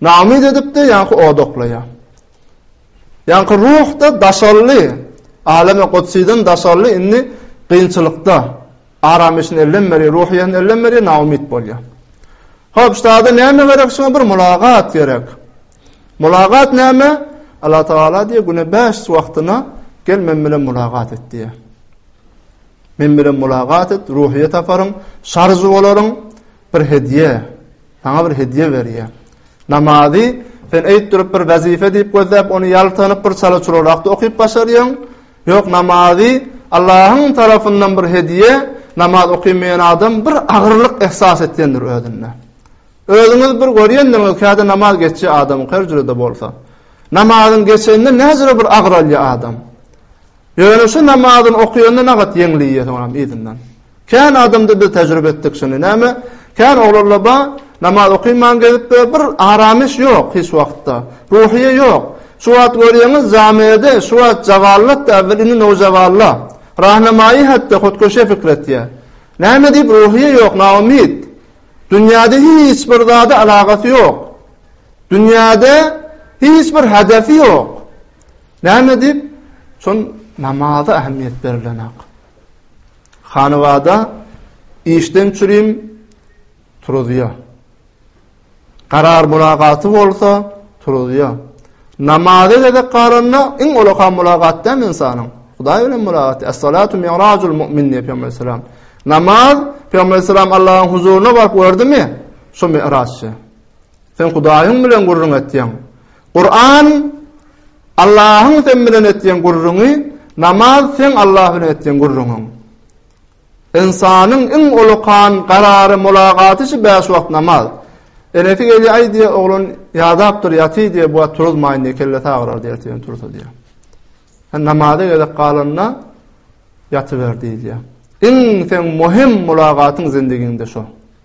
Naumyt edipdi, ýaňky od oklaýar. Ýaňky ruhda daşally, alamy gutsydan daşally indi gynçylykda. Aram işin ellem beri, ruhy ýan ellem beri naumyt bolýar. Hop, şada näme gerek şoňa bir mulagat gerek. Mulagat näme? Allah Taala diýe güne 5 wagtyna gel men bilen mulagat et diýe. Men bilen mulagat et, ruhyýet aparyň, şarjy bolaryň, bir hediýe, saňa bir hediýe berýär. Namazy sen eýtdirip bir wezipe diýip gözläp, ony ýaltanyp bir çala-çulalakda okyp başarýaň. Ýok, namazy Allahyň tarapyndan bir hediýe, namaz okamaýan adam bir agyrlyk ihsas etýändir özünde. Özüňiz bir görýändiňiz, käde namaz geçýär adamyň her jürede bolsa. Namazyň geçende näjire bir agyralýar adam. Ýöne şu namazyny okaýanda nagat ýeňliýe soňam yzyndan. Kän adamda biz tejribe etdik şuny. Näme? Kän oglanlar bar, namaz okaýman gezip ýör, bir aramyş ýok hiç wagtda. Ruhyýe ýok. Şu wagt görýäňiz jamiýede şu wagt jagallat äwel indi nowjawalla. Rahnamaýy hatda hut köşe fikretýä. Näme diýip ruhyýe ýok naumyt. Dünýäde hiç bir zada alagasy ýok. Dünýäde hiç bir hedefi ýok. Näme diýip, şol namaza ähmiýet berilenak. Hanabada işden çürim turuzýar. Karar mülagaty bolsa turuzýar. Namaza gezek garanda iň ulaka mülagat däl ynsanyň. Hudaý bilen mülagaty. Es-salatu mi'rajul mu'min diýip Peygamber sallam. Namaz Peygamber sallam Allahyň huzuryna baryp gördümi? Şu mi'rajçy. Sen Hudaýyň bilen gürrüň etýäň. Kuran, Allahyň sen bilen etýän gürrüňi, namaz seň Allah bilen etýän gürrüňiň. Ynsanyň iň olakan garary mulagaty şu bäş wagt namaz. Enesi gelýär, aý diýýär, oglan ýadapdyr, ýaty diýýär, bu wagt turuzmaýyn diýýär, kellesi agyrar diýýär, ertir ýene tursa diýýär. Sen namaza gezek galanda ýatyber diýilýär. Iň seň möhüm mulagatyň zindigiňde şu.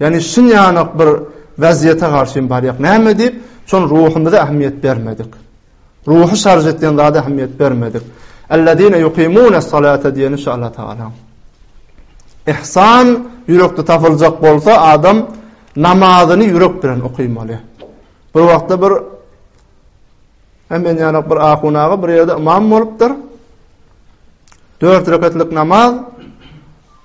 Ýagny şinýanak bir wezýete garşym barýak. Näme diýip, şol ruhumyza ähmiýet bermedik. Ruhy şarj etýän zada ähmiýet bermedik. Ellezine yuqimune salata diýeni şu Allah Taala. Ihsan ýürekde tapyljak bolsa adam namazyny ýürek bilen okuymaly. Bir wagtda bir hemen ýanak bir ahunaga bir ýerde imam bolupdyr. Dört reketlik namaz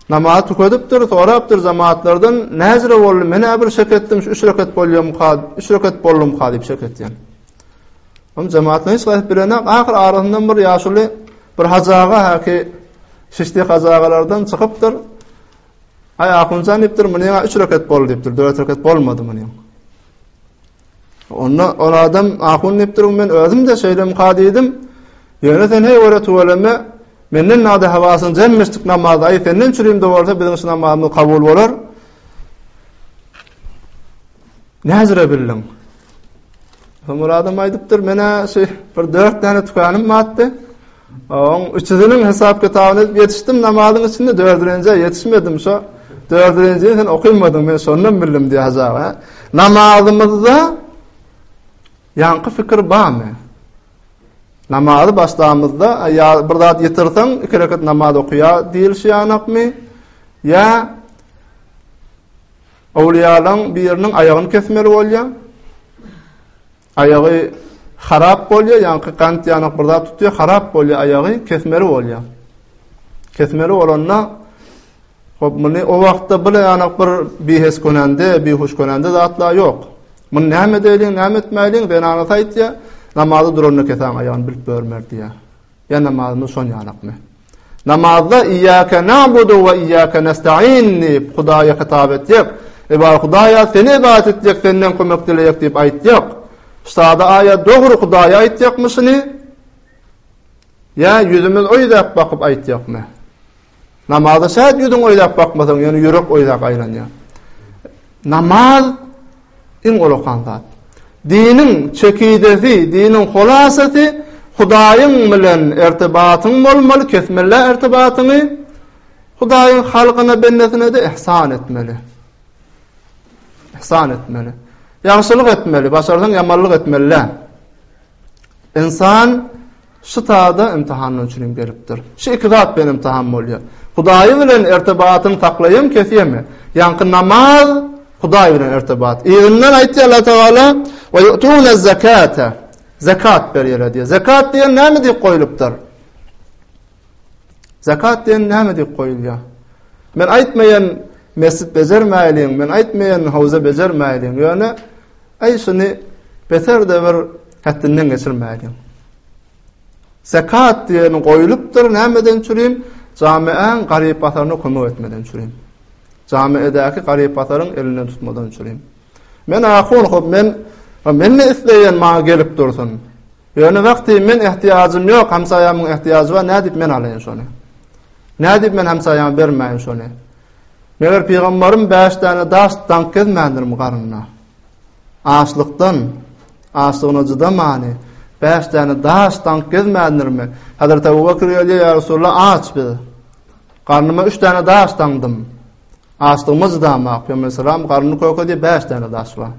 Namazy tükedipdir, sorapdyr jamatlardan, Näjire boldy, men-ä bir şek etdim, şu üç rekat bolýamyka, üç rekat boldumyka diýip şek etýän. Onuň jamatlaryny hiç gaýsyp bilenok, ahyr arasyndan bir ýaşuly bir hajaga häki şişdi hajagalardan çykypdyr. Aý Ahunjan diýipdir, munyň üç rekat boldy diýipdir, dört rekat bolmady munyň. Onda ol adam ahun diýip durun men özüm-de şeýlem ka diýdim. Ýöne sen heý göre tüweleme, menden nada hawasyň jem meşdik namazy, aý senden çürimde bolsa biziň şu namazymyz kabul bolar. Näzire bildiň? Soňra adam aýdypdyr, menä şu bir dört däne tükanym batdy. Oň üçüsiniň hesap-kitabyny edip ýetişdim, namazyň içinde dördürenjä ýetişmedim, şo dördürenjini sen okymadyň, men şondan bildim, diýýär Hajy aga. Namazymyzda ýaňky pikir barmy? Namazy başlamyzda, ýa bir zat ýetirseň, iki rekat namaz okyýa diýilişýänakmy? Ýa Owliýalaň biriniň aýagyny kesmeli bolýa. Aýagy harap bolýar, ýaňky gant ýanak bir zat tutýar, harap bolýar aýagy, kesmeli bolýar. Kesmeli bolanda Hop muny o wagtda bile ýanak bir bihes könende, bihuş könende zatlar ýok. Muny näme edeliň, näme etmäliň, zenana aýtýar, namazy duranda kesaň aýagyny bilip görmer diýýär. Ýa namazymyz şon ýanakmy? Namazda Iyake na'budu ve iyake nesta'in diýip Hudaýa hitap etjek. Ebar Hudaýa seni ibadat etjek, senden kömek dilejek diýip aýtjak. Sada aýa dogry Hudaýa aýtjakmy şuny? Ýa ýüzümiz oýzäp bakyp aýtjakmy? Namazda şäd ýüzüň oýzäp bakmasaň, ýöne ýürek oýzäp aýlanýar. Namaz Iň olakan zat. Diniň çekidesi, diniň hulasasy Hudaýyň bilen irtibatyň bolmaly, kesmelle irtibatyňy. Hudaýyň halkyna, bendesine-de ihsan etmeli. Ihsan etmeli. Ýagşylyk etmeli, başarsaň ýamanlyk etmeli däl. Insan Şu tada ymtahandan çürim gelipdir. Şu iki zat bilen ymtahan bolýar. Hudaýy bilen ertebatyny saklaýamy, kesýämi? Ýaňky namaz Hudaý bilen ertebat. Yzyndan aýtýar Allah Tagala: "Wa yu'tuna zekata." Zekat berýärler diýýär. Zekat diýen näme diýip goýlupdyr? Zakat diýen näme diýip goýulýar? Men aýtmaýan mesjit bejermäýliň, men aýtmaýan howza bejermäýliň, ýöne aý şuny beter-de bir hätdinden geçirmäýliň. Zakat diýen goýlupdyr, nämeden çürin? Jamiäň garyp basaryna kömek etmeden çürin. Jamiädäki garyp basaryň elinden tutmadan çürin. Men ahun, hop men, men ne isleýän maňa gelip dursun. Ýöne wah diýip men ehtiýajym ýok, hamsaýamyň ehtiýajy bar, nädip men alaýyn şony? Nädip men hamsaýama bermäýin şony? Meger pygambaryň bäş däne daş dank gezmändirmi garnyna? Açlykdan, açlygyna cydamany, bäş däne daş dank gezmändirmi? Hazreti Abu Bakr gelýär, ýa Resulullah, aç biz. Garnyma üç däne daş daňdym. Açlygyma cydamak, Pygamber sallam garnyny köke diýip bäş däne daş bar.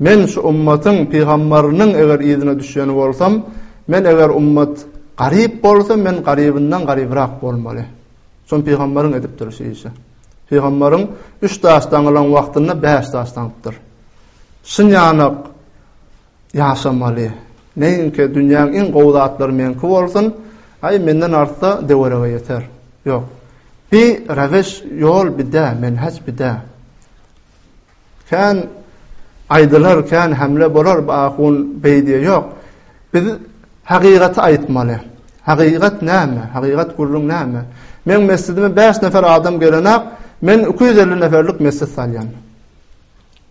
Men şu ummatyň pygambarynyň eger yzyna düşýän bolsam, men eger ummat garyp bolsa, men garybyndan garybrak bolmaly. Şom pygambaryň edip durşy işi. Pygambaryň üç daş daňylan wagtynda bäş daş daňypdyr. Şyn ýanak ýaşamaly. Neýinki dünýäň iň gowy zatlary meňki bolsun, aý menden artsa dewerege ýeter. Ýok. Bi reweş ýol bidä, menheç bidä. Kän aýdylar, kän hemle bolar, bu ahun beý diýe ýok. Biz hakykaty aýtmaly. Hakykat näme? Hakykat gürrüň näme? Men mescidime bäş nefer adam gelenak, men iki ýüz elli neferlik mescit salýan.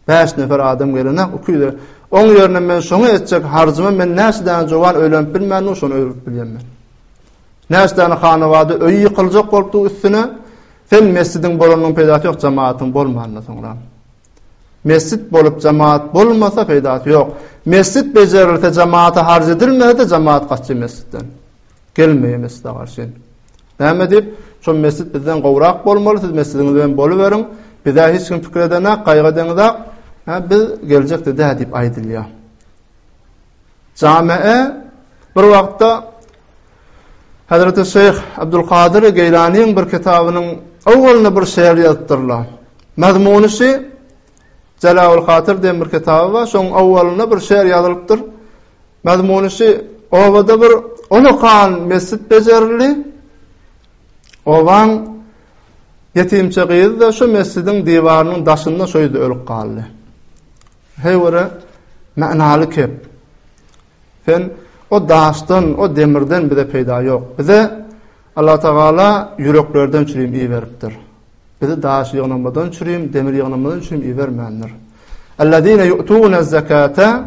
Bäş nefer adam gelenak, iki ýüz Oň ýerine men şoňa etjek harjyma men näçe däne jowan öýlenip bilmändim, şony öýlenip bilýän men. Näçe däne hanawada öýi ýykyljak bolupdy üstüne, sen mesjidiň bolanynyň peýdasy ýok jemaatyň bolmanyndan soňra. Mesjit bolup jemaat bolmasa peýdasy ýok. Mesjit bejerilse jemaata harç edilmese-de jemaat gaçýar mesjitden. Gelmeýär mesjide garşy. Näme diýip, şol mesjit bizden gowrak bolmaly, siz mesjidiňiz bilen boluberiň, bize hiç kim pikir edenak, gaýgy edeňizak, ha, biz geljekde dä diýip aýdylýar. Jamae bir wagtda Hazreti Şeyh Abdülkadir Geylaniň bir kitabynyň awwalyna bir şeýer ýazypdyrlar. Mazmuny şi Jalawul Hatyr diýen bir kitaby bar, şoň awwalyna bir şeýer ýazylypdyr. Mazmuny şi obada bir ulakan mesjid bejerildi. Owaň ýetimçe gyz da şu mesjidiň diwarynyň daşynda şoýda ölüp galdy. Heýwere manaly kep. Sen o daşdan, o demirden bize peýda ýok. Bize Allatagala ýüreklerden çürim iberipdir. Bizi daş ýygnamadan çürim, demir ýygnamadan çürim ibermändir. Ellezine yu'tuna zekata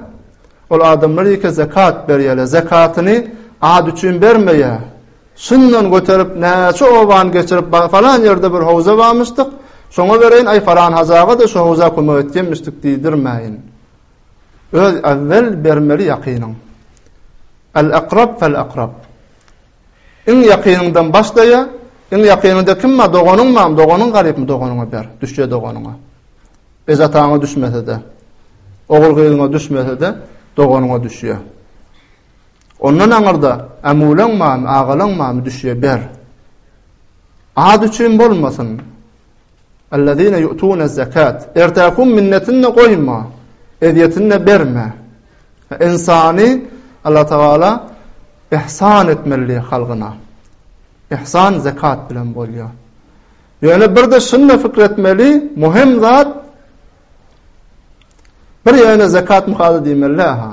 Ol adamlar ýeke zekat berýärler. Zekatyny ad üçin bermeýär. Şundan göterip näçe oban geçirip falan ýerde bir howza barmyşdyk. Şoňa bereýin, aý falan hazaga-da şu howza kömek etýänmişdik diýdirmäýin. Öz äwwel bermeli ýakynyň. Al akrab fal akrab. Iň ýakynyňdan başlaýa, iň ýakynyňda kim bar? Doganyň barmy? Doganyň garypmy? Doganyňa ber. Düşýä doganyňa. Ejataňa düşmese-de, ogul-gyzyňa düşmese-de, doganyňa düşýä. Ondan aňyrda ämulaň barmy, agalaň barmy? Düşýä ber. Ad üçin bolmasyn. Ellezine yu'tune zekat. Ertäkun minnetini goýma. Ezýetini berme. Insany Allah Taala ihsan etmeli halgyna. Ihsan zekat bilen bolýar. Ýöne bir de şunda fikir etmeli, möhüm zat bir ýöne zekat mukazy diýmeli ha.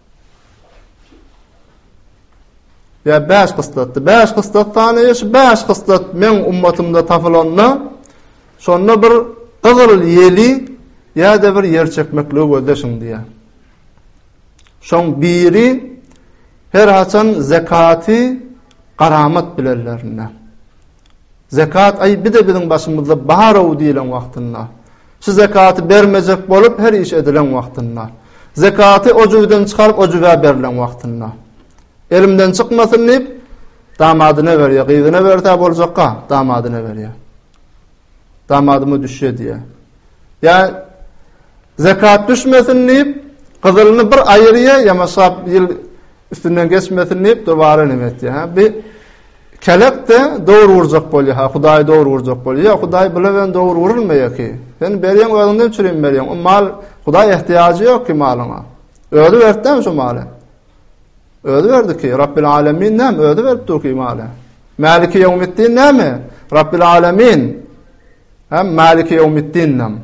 Ýa bäş hyslatdy. Bäş hyslat sany şu bäş hyslat meň ummatymda tapylanda, şonda bir gygyl ýeli ýa-da bir ýer çekmeklige gözleşiň diýýär. Şoň biri her haçan zakaty garamat bilenlerinde. Zekat, aý, bi-de biziň başymyzda bar-ow diýlen wagtynda. Şu zekaty bermejek bolup, her iş edilen wagtynda. Zekaty o jübüden çykaryp, o jübä berlen wagtynda. Elimden çykmasyn diýip, damadyna berýär. Gyzyna berse boljakka, damadyna berýär. Damadyma düşýär diýýär. Ýa zekat düşmesin diýip, gyzylyny bir aýyrýar, ýa maşgap ýyl Üstünden geçmesin diýip dowara neme etýär. Ha bir kelek de dowr urjak bolýar. Ha Hudaý dowr urjak bolýar. Ýa Hudaý bile bilen dowr urulmaýar ki. Sen berýän özüňden üçin berýän. O mal Hudaý ehtiýajy ýok ki malyňa. Özi berdi şu maly. Özi berdi ki Rabbil Alamin näme özi berip dur ki maly. Maliki Yevmiddin näme? Rabbil Alamin. Hem Maliki Yevmiddin näme?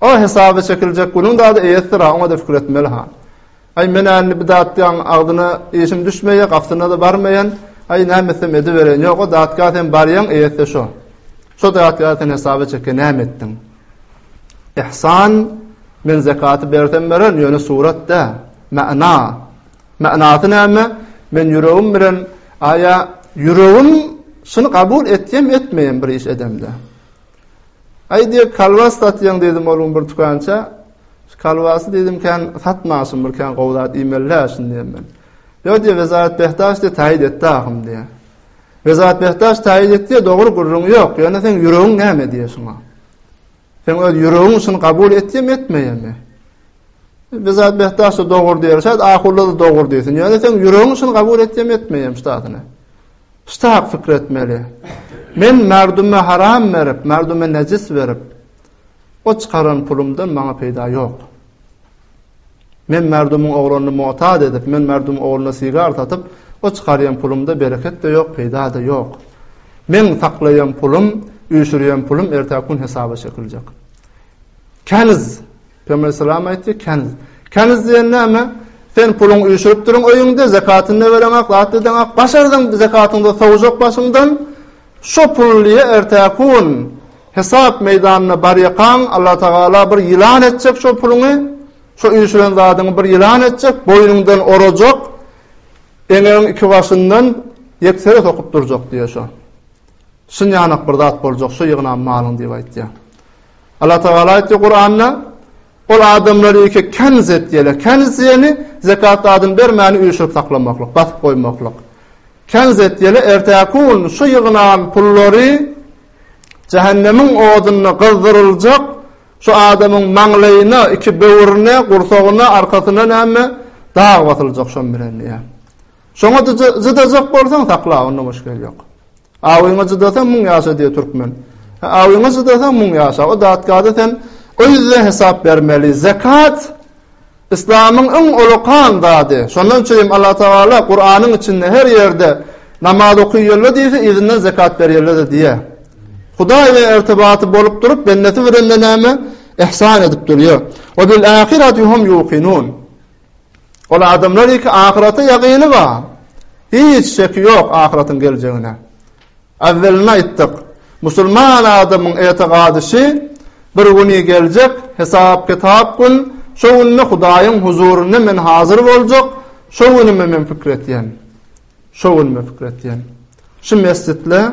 O hesaba çekiljek günüň dady eýesdir ha, oňa da fikir etmeli ha. Aý, men-ä indi bu datgaň agzyna işim düşmeýär, gapysyna-da barmaýan. Aý, näme etsem edibereýin. Ýok, o datga sen barýaň, eýse şo. Şo datga sen hesaba çekýä näme etdiň? Ihsan, men zekaty bersem beren, ýöne surat dä, mäna. Mänasy näme? Men ýüregim bilen, aý-a, ýüregim şuny kabul etýem, etmeýem bir iş edemde. Aýdýa kalwas satýaň diýdim ol gün bir tukança. Şu kalwasy diýdim kän satmaşyn bir kän gowy zat iýmelidä şuny diýen men. Ýok diýýä Wezaýat Behdaş diýýä taýyt etdi ahym diýýä. Wezaýat Behdaş taýyt etdi dogry gürrüň ýok ýöne seň ýüregiň näme diýýä şuňa. Seň öz ýüregiň şuny kabul etýämi etmeýämi. Wezaýat Behdaş da dogry diýer şaýat ahulla da dogry diýsin ýöne seň ýüregiň şuny kabul etýämi etmeýämi ştatyny. Ştab pikir etmeli. Men merdüme haram berip, merdüme nejis berip, o çykaran pulumdan maňa peýda ýok. Men merdümiň ogluny mutat edip, men merdümiň ogluna sigar satyp, o çykarýan pulumda bereket-de ýok, peýda-da ýok. Meň saklaýan pulum, üýşürýän pulum ertäki gün hesaba çekiljek. Keniz! Pygamber salam aýtdy, Keniz. Keniz diýen näme? Sen puluň üýşürip duruň öýüňde, zakatyny bereňok, zat edeňok, başardyň zakatyňda sowjak başyňdan. Şo pullyja ertäki gün hesap meýdanyna barýakaň, Allah Tagala bir ýylan etjek şo puluňy, şo üýşüren zadyňy bir ýylan etjek, boýnuňdan orajak, eňegiň iki başyndan ýeksere sokup durjak diýýär şo. Şunýanak bir zat boljak şo ýygnan malyň diýip aýtýar. Allah Tagala aýtdy Kuranda, Ol adamlar ýeke keniz etýäler. Keniz diýeni zekat dadyny bermäni üýşürip saklamaklyk, basyp goýmaklyk. Keniz etýäler, ertäki gün şu ýygnan pullary jähennemiň odunda gyzdyryljak şu adamyň maňlaýyna, iki böwrüne, gursagyna, arkasyna näme dag basyljak şon bilen diýýär. Şoňa cydajak bolsaň sakla onda muşkil ýok. Awyňa cydasaň müň ýaşa diýe türkmen. He awyňa cydasaň müň ýaşa. O datgada sen özüne hesap bermeli. Zekat Islamyň öň olakan zady. Şondan üçin hem Allah Taala Kuranyň içinde her ýerde namaz okyýarlar diýse izinden zekat berýärler diýe. Hudaý we ertibaty bolup durup bendesi bilen näme? Ihsan edip durýar. Wa bil ahirati hum yuqinun. Ol adamlar diýdi ki, ahyrete ýagyny bar. Hiç şeki ýok ahyratyň geljegine. Awwelini aýtdyk. Musulman adamyň etegady şi, bir güni geljek, hesap-kitap gün, şo günde Hudaýyň huzurynda men hazyr boljak, şo günüme men pikir etýän. Şo günüme pikir etýän. Şu mesjitde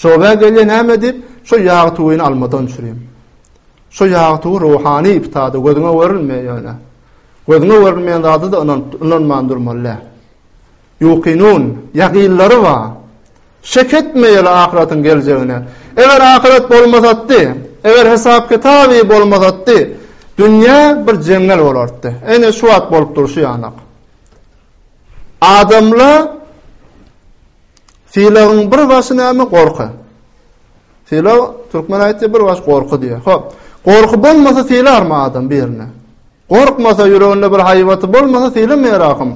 Şobä gelýä näme diýip, şo ýagtygyny almadan çürem. Şo ýagtygy ruhany iptada gözüňe görünmeýär ýöne. Gözüňe görünmeýän zada-da ynanyp, ynanman durmaly däl. Ýukinun, ýagynlary bar. Şek etmeýärler ahyratyň geljegine. Eger ahyrat bolmasatdy, eger hesap-kitaby bolmasatdy, dünýä bir jeňňel bolardy. Ene şu wagt bolup durşy ýanak. Adamlar Sylagyň bir başy näme? Gorky. Sylag türkmen aýtdy bir baş gorky diýýär. Hop. Gorky bolmasa sylarmy adam birine? Gorkmasa ýüreginde bir haýbaty bolmasa sylamaýar ahym.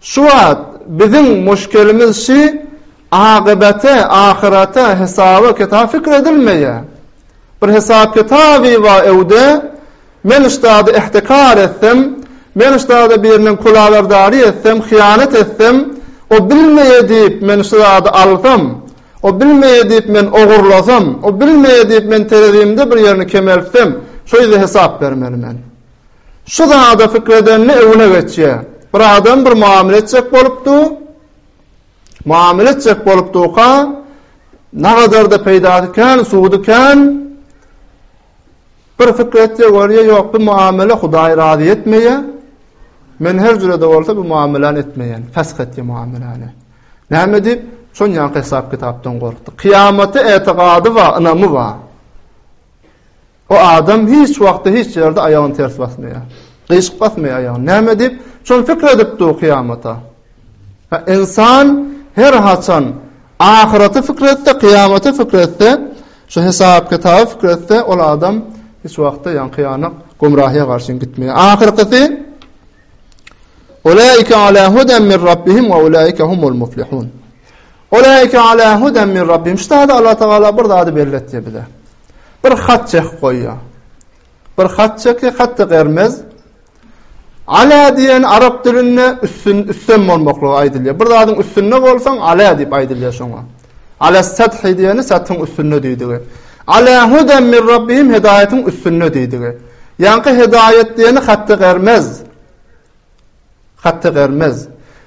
Şu wagt biziň muşkelimiz şi agybete, ahyrata, hesaba, kitaba fikir edilmeýär. Bir hesap kitaby bar öwde Men ustady ehtekar etsem, men ustada biriniň kulaberdary etsem, hyýanat etsem, o bilmeýe diýip men şu zady alsam, o bilmeýe diýip men ogurlasam, o bilmeýe diýip men terezimde bir ýerini kemeltsem, şo ýerde hesap bermeli men. Şu zada pikir edende öňüne geçýär. Bir adam bir muamele etjek bolupdy. Muamele etjek bolupdyka, nagadarda peýdasy kän, sudy kän, Bir pikir etýär, görýär, ýok, bu muamele Hudaýy razy etmeýär. Men her jürede bolsa bu muameleni etmeýän, pesk etýär muameleni. Näme diýip, şonýanky hesap-kitapdan gorkdy. Kyýamata etikady bar, ynamy bar. O adam hiç wagtda hiç ýerde aýagyny ters basmaýar. Gyşyk basmaýar aýagyny. Näme diýip, şony pikir edip dur kyýamata. Ynsan her haçan ahyraty pikir etse, kyýamaty pikir etse, şu hesap-kitaby pikir etse, ol adam hiç wagtda ýaňky ýanyk gümrahyýa garşy gitmeýär. Ahyrkysy Ulaika ala hudan min rabbihim wa ulaika humul muflihun. Ulaika ala hudan min rabbihim. Şu taýda Allah Taala bir zady belli etdi bize. Bir hat çek goýýar. Bir hat çek, hatda germez. Alä diýen arap dilinde üstün üstem bolmaklygy aýdylýar. Bir zadyň üstünde bolsaň, alä diýip aýdylýar şoňa. Alä sathi diýeni sathyň üstünde diýdigi. Alä hudem mir rabbihim hidaýatyň üstünde diýdigi. Ýaňky hidaýat diýeni hatda germez. Hatda germez.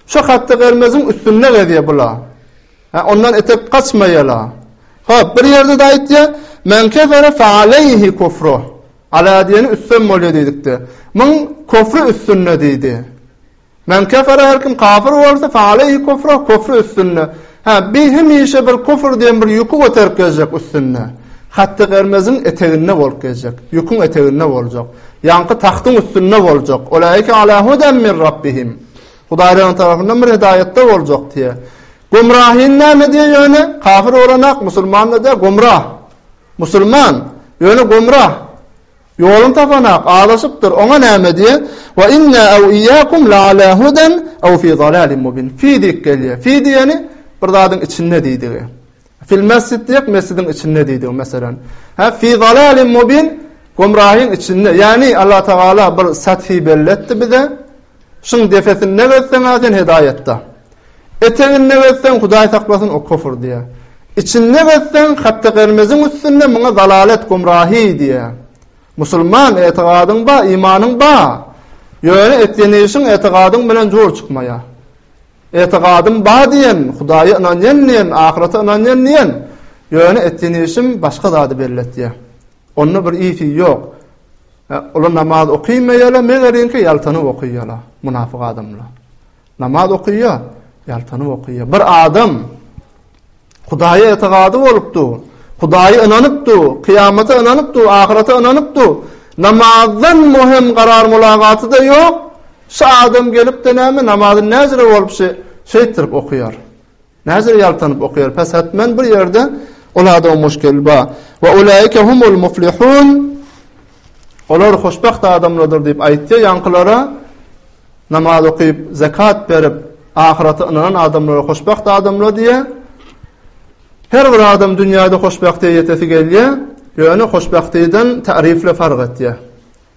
Şu hatda germeziň üstünde gezýär bula. Ha ondan etek gaçmaýala. Hop, bir ýerde-de aýtýar, men kefere fe aleyhi kufru. Ala diýeni üstem bolýa diýdikde. Muň köfri üstünde diýdi. Men kefere her kim kafir bolsa faleýhi kofra köfri üstünde. Hä bi hemişe bir kofr diýen bir ýüki göterip gezjek üstünde. Hatda germeziň eteginde bolup gezjek. Ýüküň eteginde boljak. Ýaňky tahtyň üstünde boljak. Olaýke ala hudem mir rabbihim. Hudaýlaryň tarapyndan bir hidaýatda boljak diýe. Gumrahyny näme diýe ýöne? Kafir bolanok, musulman-da dä, gumrah. Musulman, ýöne gümrah. Ýoluny tapan-ak, azaşypdyr, oňa näme diýe? Wa inna aw iyyakum la ala hudan aw fi zalalim mubin. Fi diýip gelýär. Fi diýeni, bir zadyň içinde diýdigi. Fil mesjid diýek, mesjidiň içinde diýdigi, meselem. Hä, fi zalalim mubin, gümrahyň içinde. Ýagny, Allatagala bir sathi belletdi bize, Şyň depesinde gezseň-ä sen hedaýatda. Eteginde gezseň Hudaý saklasyn o kofr diýýär. Içinde gezseň hatda germeziň üstünde muňa zalalet, gumrahy diýýär. Musulman etigadyň ba, imanyň ba. Ýöne etýän işiň etigadyň bilen jur çykmaýar. Etigadym ba diýen, Hudaýa ynanýan diýen, ahyrete ynanýan diýen, ýöne etýän işim başga zady belletýär. Onda bir işi ýok. Olar namaz okymaýala, megeriňki ýaltanyp okyýala, munafyk adamlar. Namaz okyýa, ýaltanyp okyýa. Bir adam Hudaýa etegady bolupdy. Hudaýa ynanypdy, kyýamata ynanypdy, ahyrata ynanypdy. Namazdan möhüm garar mulagaty-da ýok. Şu adam gelipdi näme, namazy näzire bolupşy, şeýtdirip okyýar. Näzir ýaltanyp okýar, Pes hatmen bir ýerde ol adama muşkil bar. Wa ulaika humul muflihun. Olar hoşbagt adamlardyr diýip aýtýar, ýaňkylara namaz okyp, zekat berip, ahyrata ynanan adamlara hoşbagt adamlar diýýär. Her bir adam dünýäde hoşbagtyýa ýetesi gelýär, ýöne hoşbagtydan tarifle fark etýär.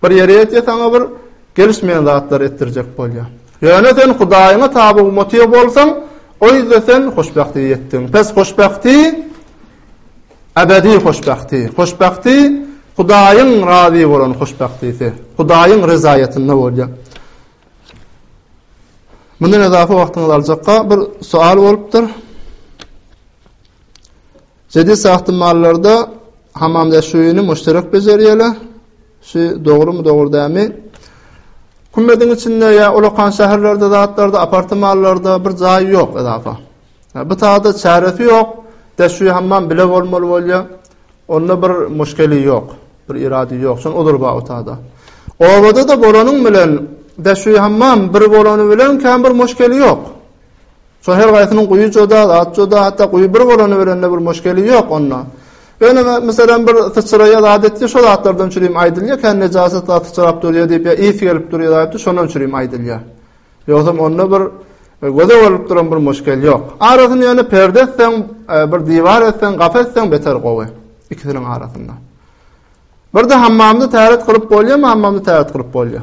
Bir ýere ýetýä saňa bir gelişmeýän zatlar etdirjek bolýa. Ýöne sen Hudaýyňa taby umyty bolsaň, o ýüzde sen hoşbahti ýetdiň. Pes hoşbahti, ebedi hoşbahti. Hoşbahti Hudaýyň razy bolan hoşbahtisi. Hudaýyň rezaýetinde bolýa. Mundan edafa wagtyňyzy aljakka bir sual bolupdyr. Jedi sahtymallarda hamam deşüini müşterek bejerýärler. Şu dogrumy, dogry dämi? Kümmeziň içinde ýa ulakan şäherlerde zatlarda, apartmanlarda bir jaý ýok edafa. Bu taýda çäresi ýok. Deşüi hamam bile bolmaly bolýar. Onda bir muşkeli ýok. Bir iradi ýok. Şon odur ba otada. Obada da bolanyň bilen deşüi hamam bir bolany bilen kan bir muşkeli ýok. Şoň her gaýsynyň guýy joda, zat joda, hatda guýy bir bolany bilen-de bir muşkeli ýok onda. Ýöne meselem bir syçraýa zat etdi, şo zatlardan çürim aýdylýa, kän nejasat zat syçrap durýa diýip ýa ys gelip durýa zat diýip şondan çürim aýdylýa. Ýogsam onda bir göze görlüp duran bir muşkel ýok. Arasyny ýöne perde etseň, bir diwar etseň, gapy etseň beter gowy ikisiniň arasynda. Bir-de hammamda täret gylyp bolýamy, hammamda täret gylyp bolýa.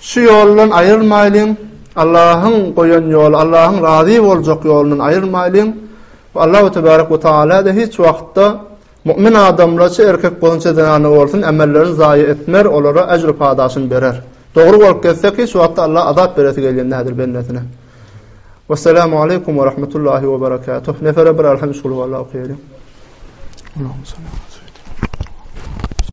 Şu ýoldan aýrylmaýlyň, Allahyň goýan ýoly, Allahyň razy boljak ýolundan aýrylmaýlyň. Allahu tebarek we taala-da hiç wagtda mu'min adamlar çi erkek bolsun, çi zenana bolsun emellerini zaýa etmer, olara ejri padaşyny berer. Dogry bolup gezsek hiç wagtda Allaha azap beresi gelýän däldir bendesine. Wessalamu aleýkum we rahmetullahi we berekatuh. Nefere bir Elhamdüşkul we Allahu keýlin. Allahumma salli ala seyyidina.